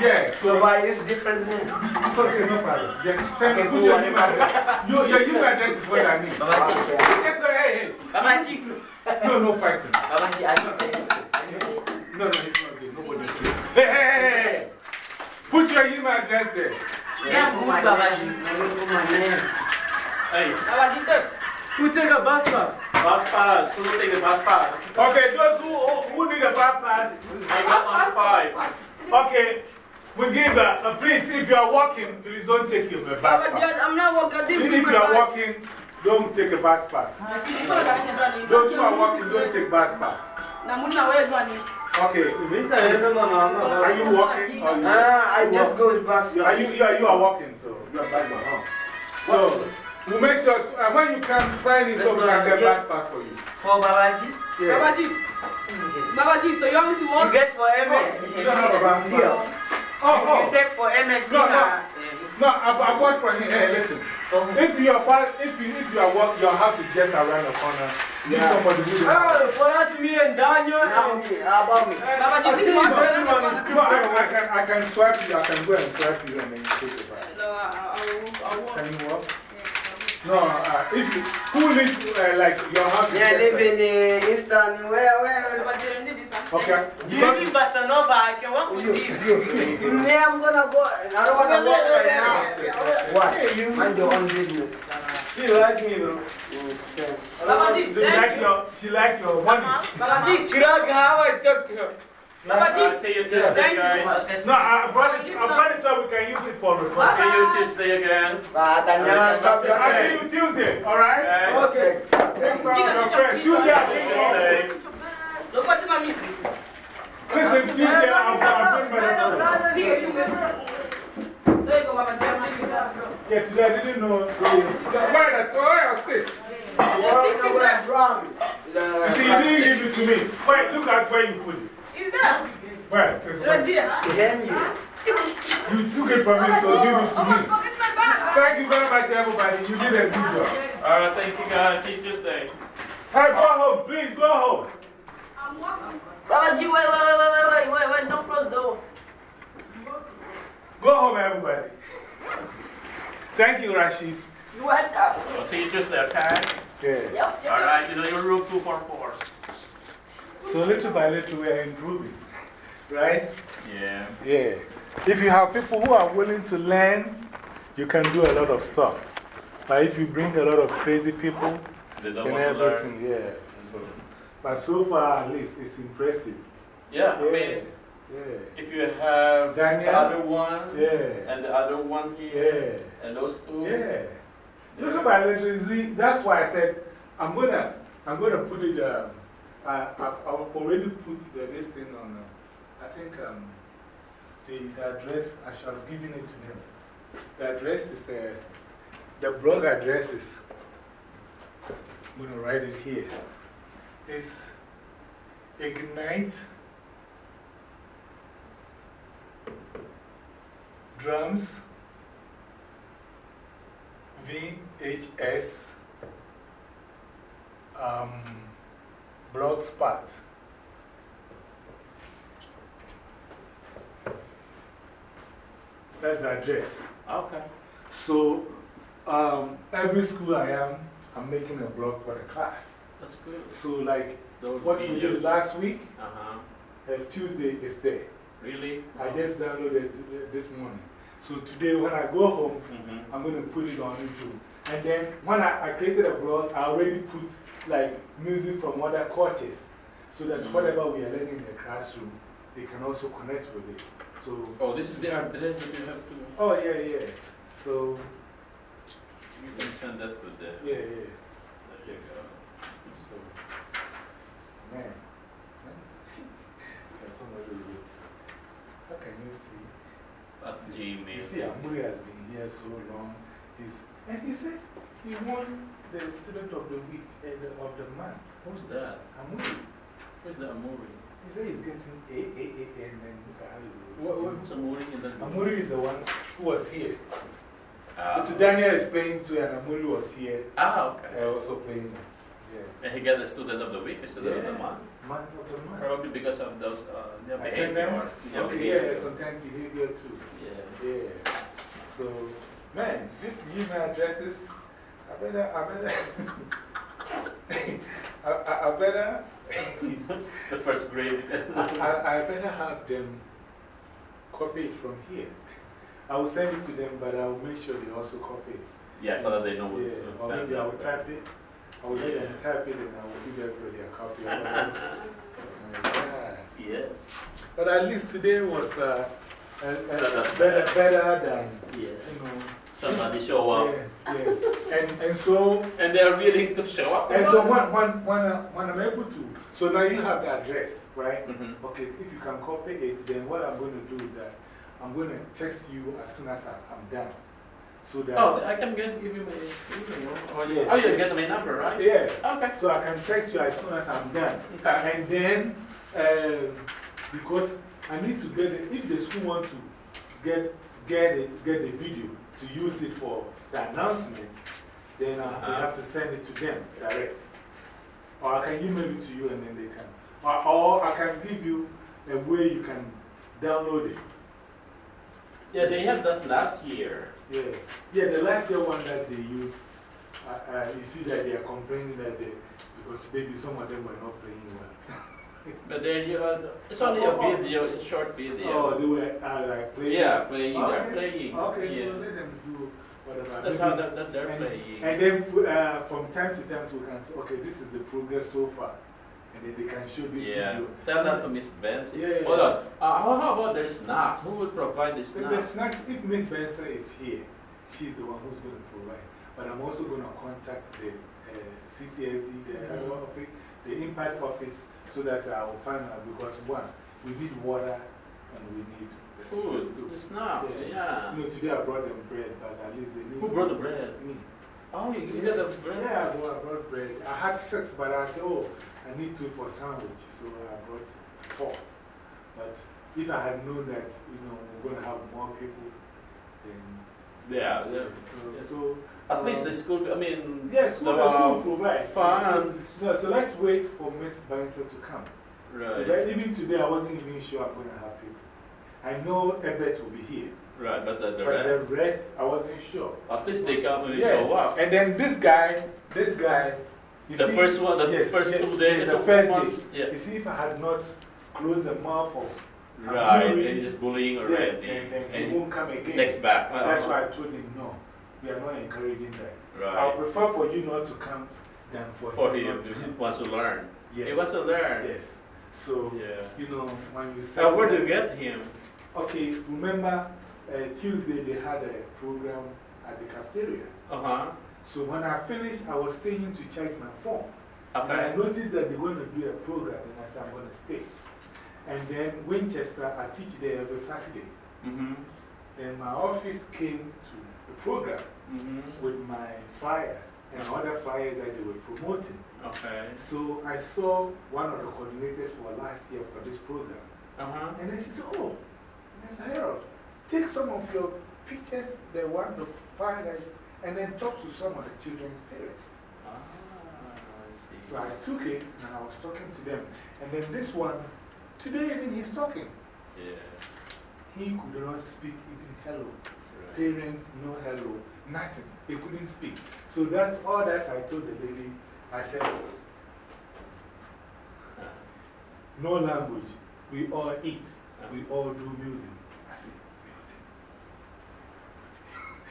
Yeah. So, So, but I use different name. it's okay, no problem. Just send Okay, put your email address. Your, your email address is what I need. Okay. Yes, sir, hey, hey. No, no fighting. No, no, it's not good. Nobody is good. Hey, hey, hey, hey. Put your email address there. Put my name. Put my name. Hey, Who take a bus pass? bus pass. Who will take the bus pass? Okay, those who, who need a bus pass, I got one five. okay, we give a, uh, please, if you are walking, please don't take your bus pass. I'm not walking. If you are walking, don't take a bus pass. Those who are walking, don't take bus pass. Okay, Nitaenda mama. are you walking? Or you, Ah, I just go with bus. are you, you, are, you are walking, so you are bus pass. So, we'll make sure, to, uh, when you come, sign it so we can get bus pass for you. For Babaji? Yeah. Babaji, Babaji, so you want me to You get for Emmett. You don't have a bus Here. pass. Oh, You oh. take for Emmett. No, no. uh, No, I, I bought for him. Hey, listen. If, you are, part- if, you, if you are walk, your house is just around the corner, give somebody who Oh, for us, me and Daniel. Now and- me, how about me? Babaji, this is I my think friend. No, I, I, can, I can swipe you. I can go and swipe you and then you take it back. No, I- I will- I will walk. Can you walk? No, uh, if you, who lives uh, like your house? Yeah, just live in uh, Eastern, where, where? Babaji, I did this. Okay. You live in Bastanova? I can walk with you. Yeah, I'm gonna go. I don't wanna go right now. What? Mind your own business. She likes me, bro. Baba G, She thank like you. your, she like your money. Baba G, Chirag, how I talk to her. Baba Uh, G. see you Tuesday, guys. No, I brought it, I brought it so we can use it for recording. See you Tuesday again. Ah, Daniel, stop your I'll see you Tuesday, alright? Okay. Okay. Thanks for your friend. Tuesday, I'll bring you Tuesday. Look what's in my meat. Listen, Tuesday, I'll, I'll bring my friend. Here, you go. There you go, Baba G. I'm taking. Yeah, today I didn't know. Where that's where I stay. The sticks is there. drum. You see, you didn't give it to me. Wait, look at where you put it. It's there. Right. It's right there. You. You took it from me, so give it to me. Thank you very much, everybody. You did a good job. All right, thank you guys. He just a. Hey, go home, please, go home. I'm walking. Baba G, wait, wait, wait, wait, wait, wait, wait, don't close the door. Go home, everybody. Thank you, Rashid. You're welcome. We'll see you Tuesday, okay? Yeah. Yep, yep, All right, you know your room 244. So little by little, we are improving. Right? Yeah. Yeah. If you have people who are willing to learn, you can do a lot of stuff. But if you bring a lot of crazy people They don't and to everything, yeah. So, but so far, at least, it's impressive. Yeah, I Yeah. mean, Yeah. if you have Daniel? the other one Yeah. and the other one here Yeah. and those two. Yeah. Little by little, you see, that's why I said, I'm gonna, I'm gonna put it, um, I, I've, I've already put the, this thing on, uh, I think um, the, the address, I shall have given it to them. The address is the, the blog address is, I'm gonna write it here. It's Ignite Drums VHS um, Blogspot. That's the address. Okay. So, um, every school I am, I'm making a blog for the class. That's good. So, like Those what we did last week, Uh huh. uh, Tuesday is there. Really? I just downloaded it this morning. So, today when I go home, -hmm. I'm going to put it on YouTube. And then when I, I created a blog, I already put like music from other coaches so that -hmm. whatever we are learning in the classroom, they can also connect with it. So, Oh, this is the address that you have to. oh, yeah, yeah. So, You can send that to the. yeah, yeah. There you Yes. go. So, so man, that's somebody with it. How can you see? That's Gmail. You see, Amuri has been here so long. And he said he won the student of the week and the, of the month. Who's that? Amuri. Who's the Amuri? He said he's getting A, A, A, N, and look at how he wrote What, it. what, who's Amuri in that? Amuri is the one who was here. Ah, It's Daniel is playing too, and Amuri was here. ah, okay. also playing. Yeah. And he got the student of the week, or student of the month? Month of the month. Probably because of those uh, their behavior. Attendance? Okay, behavior. yeah, sometimes behavior too. Yeah. Yeah. So, man, this email addresses, I better, I better, I, I, I better, the first grade. I, I better have them copy it from here. I will send it to them, but I will make sure they also copy it. yeah, so that they know what Yeah, to or maybe I will type it. I will let them type it and I will give everybody a copy of it. Yeah. Yes. But at least today was uh, uh, uh, Better. better, better than, Yeah. you know. Somebody show up. Yeah, yeah. And, and so, And they're willing to show up. and so when, when, when, uh, when I'm able to, so now you have the address, right? Mhm. Okay, if you can copy it, then what I'm going to do is that I'm going to text you as soon as I- I'm done. So that. Oh, I can get, give you my email. Oh, Yeah. Oh, you get my number, right? Yeah. Okay. So I can text you as soon as I'm done. Okay. And then, um, because I need to get it, if the school want to get, get it, get the video to use it for the announcement, then I Uh-huh. have to send it to them direct. Or I can email it to you and then they can. Or, or I can give you a way you can download it. Yeah, they had that last year. Yeah. Yeah, the last year one that they used, uh, uh, you see that they are complaining that they, because maybe some of them were not playing well. But then you had, it's only a video, it's a short video. Oh, they were uh, like playing? Yeah, playing, they're playing. Okay, yeah. so let them do whatever. That's how that, that's their and, playing. and then uh, from time to time, we can say, okay, this is the progress so far. And then they can show this Yeah, video. tell that to Miss Benson. Yeah, yeah, Hold on. Uh, how, how about their snacks? Who would provide the If the snacks? snacks, if Miss Benson is here, she's the one who's going to provide. But I'm also going to contact the uh, CCSE, the, Mhm. the impact office, so that I will find out. Because, one, we need water and we need the Food, too. the snacks, Yeah. yeah. You know, today I brought them bread, but at least they need Who brought the bread? Me. Oh, you, got the bread? Yeah, I brought, I brought bread. I had six, but I said, oh, I need two for sandwich, so I brought four. But if I had known that, you know, we're going to have more people, then. Yeah, yeah. So, so At least the school, I mean, yes, school, the, school uh, provide. funds. No, so let's wait for Miss Benson to come. So Right, that even today, I wasn't even sure I'm going to have people. I know Ebert will be here, right, but the, the but rest. the rest, I wasn't sure. At least they come and they Yeah. show up. And then this guy, this guy, you The see, first one, the yes, first yes, two days the first months. Yeah. You see, if I had not closed the mouth of Right, and just bullying yeah, already. and then he won't come again. next back. Uh, That's why I told him no. We are not encouraging that. Right. I Right. prefer for you not to come than for, For him him, not to he wants to learn. Yes. He wants to learn. Yes. So, Yeah. you know, when you say. So where do you get him? Okay, remember uh, Tuesday they had a program at the cafeteria. Uh huh. So when I finished, I was staying to charge my phone. And I noticed that they're going to do a program, and I said, I'm going to stay. And then Winchester, I teach there every Saturday. Mm hmm. Then my office came to the program Mm hmm. with my flyer and other flyers that they were promoting. Okay. So I saw one of the coordinators for last year for this program. Uh huh. And she said, Oh, Mr. Harold, take some of your pictures, the one, the flyers, and then talk to some of the children's parents. Ah, I see. So I took it and I was talking to them. And then this one, today even he's talking. Yeah. He could not speak even hello. Parents, no hello, nothing. He couldn't speak. So that's all that I told the lady. I said, no language. We all eat. We all do music. I said, music.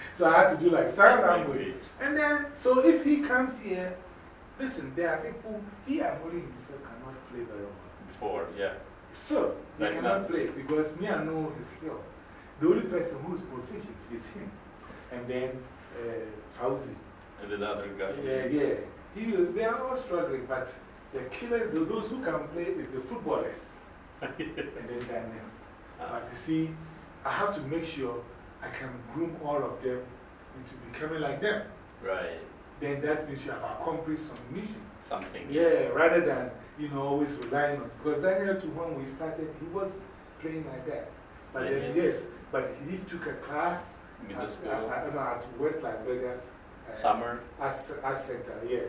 so I had to do like sign language. And then, so if he comes here, listen, there are people, he and only himself cannot play very well. Before, yeah. So, he Like cannot that. play because me, I know his skill. The only person who's proficient is him. And then uh, Fauzi. And then the other guy. Yeah, yeah. He, they are all struggling, but the killers, the, those who can play, is the footballers. and then Daniel. Ah. But you see, I have to make sure I can groom all of them into becoming like them. Right. Then that means you have accomplished some mission. Something. Yeah, rather than, you know, always relying on. Because Daniel, too, when we started, he was playing like that. But then, yes, but he took a class Middle at, school. I, I know, at West Las Vegas. uh, Summer. Art art Center, yeah.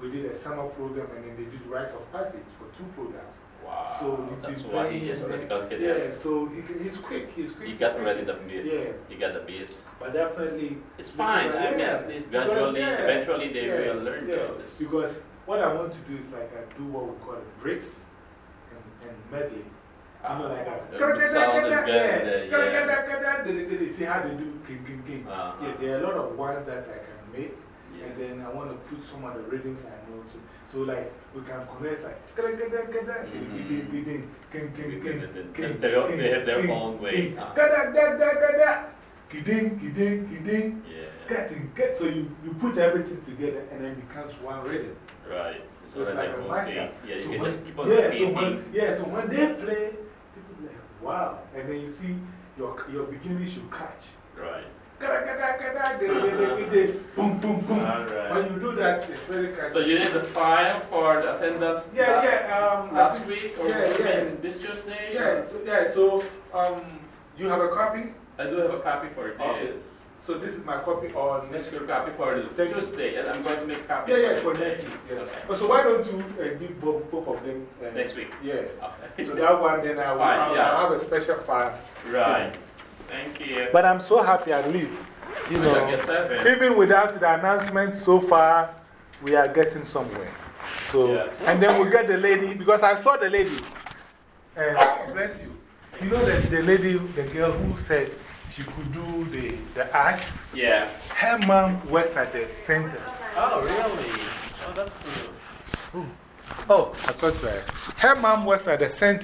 We did a summer program and then they did Rites of Passage for two programs. Wow. So he's That's why he is already then- confident. Yeah, so he, he's quick, he's quick. He to got play. already the beat. Yeah. He got the beat. But definitely. It's fine. uh, I mean, yeah, at least gradually, yeah, eventually they yeah, will learn yeah, those. Because what I want to do is like I do what we call a breaks and, and medley. You know, like that. The good sound and good, Yeah. yeah. See how they do king, king, king. Uh-huh. Yeah, there are a lot of ones that I can make. Yeah. And then I want to put some of the rhythms I know too. So, like, we can connect, like, kada, kada, kada, Mhm. gidin, gidin, king, king, king, Because king, they- they- king, they have their king, own way. king. Uh. Kada, da, da, da, da. Gidin, gidin, gidin. Yeah. Getting, get, so you, you put everything together and then it becomes one rhythm. Right. It's So it's already like a a whole mashup. thing. Yeah, you So can when- just keep on yeah, so repeating. when, yeah, so when they play, people be like, wow. And then you see your, your beginning should catch. Right. Gidi, boom, boom, boom. Alright. When you do that, it's very catchy. So you did the file for the attendance Yeah, la- yeah. Um, last week or yeah, yeah. this Tuesday? Yeah, so, yeah, so um, you have a copy? I do have a copy for Okay. this. So this is my copy on This next is your copy for Thank you. Tuesday, and I'm going to make a copy Yeah, yeah, for for next today. week. Yeah. Okay. So why don't you uh, give both, both of them? Uh, Next week. Yeah. Okay. So that one, then I will, fine, I'll, yeah. I'll have a special file. Right. Thank you. But I'm so happy at least. You We know, shall get seven. even without the announcement, so far, we are getting somewhere. So, Yeah. and then we get the lady, because I saw the lady. Uh, bless you. You know the, the lady, the girl who said she could do the, the art. Yeah. Her mom works at the center. Oh, really? Oh, that's cool. Oh, I thought uh, her mom works at the center.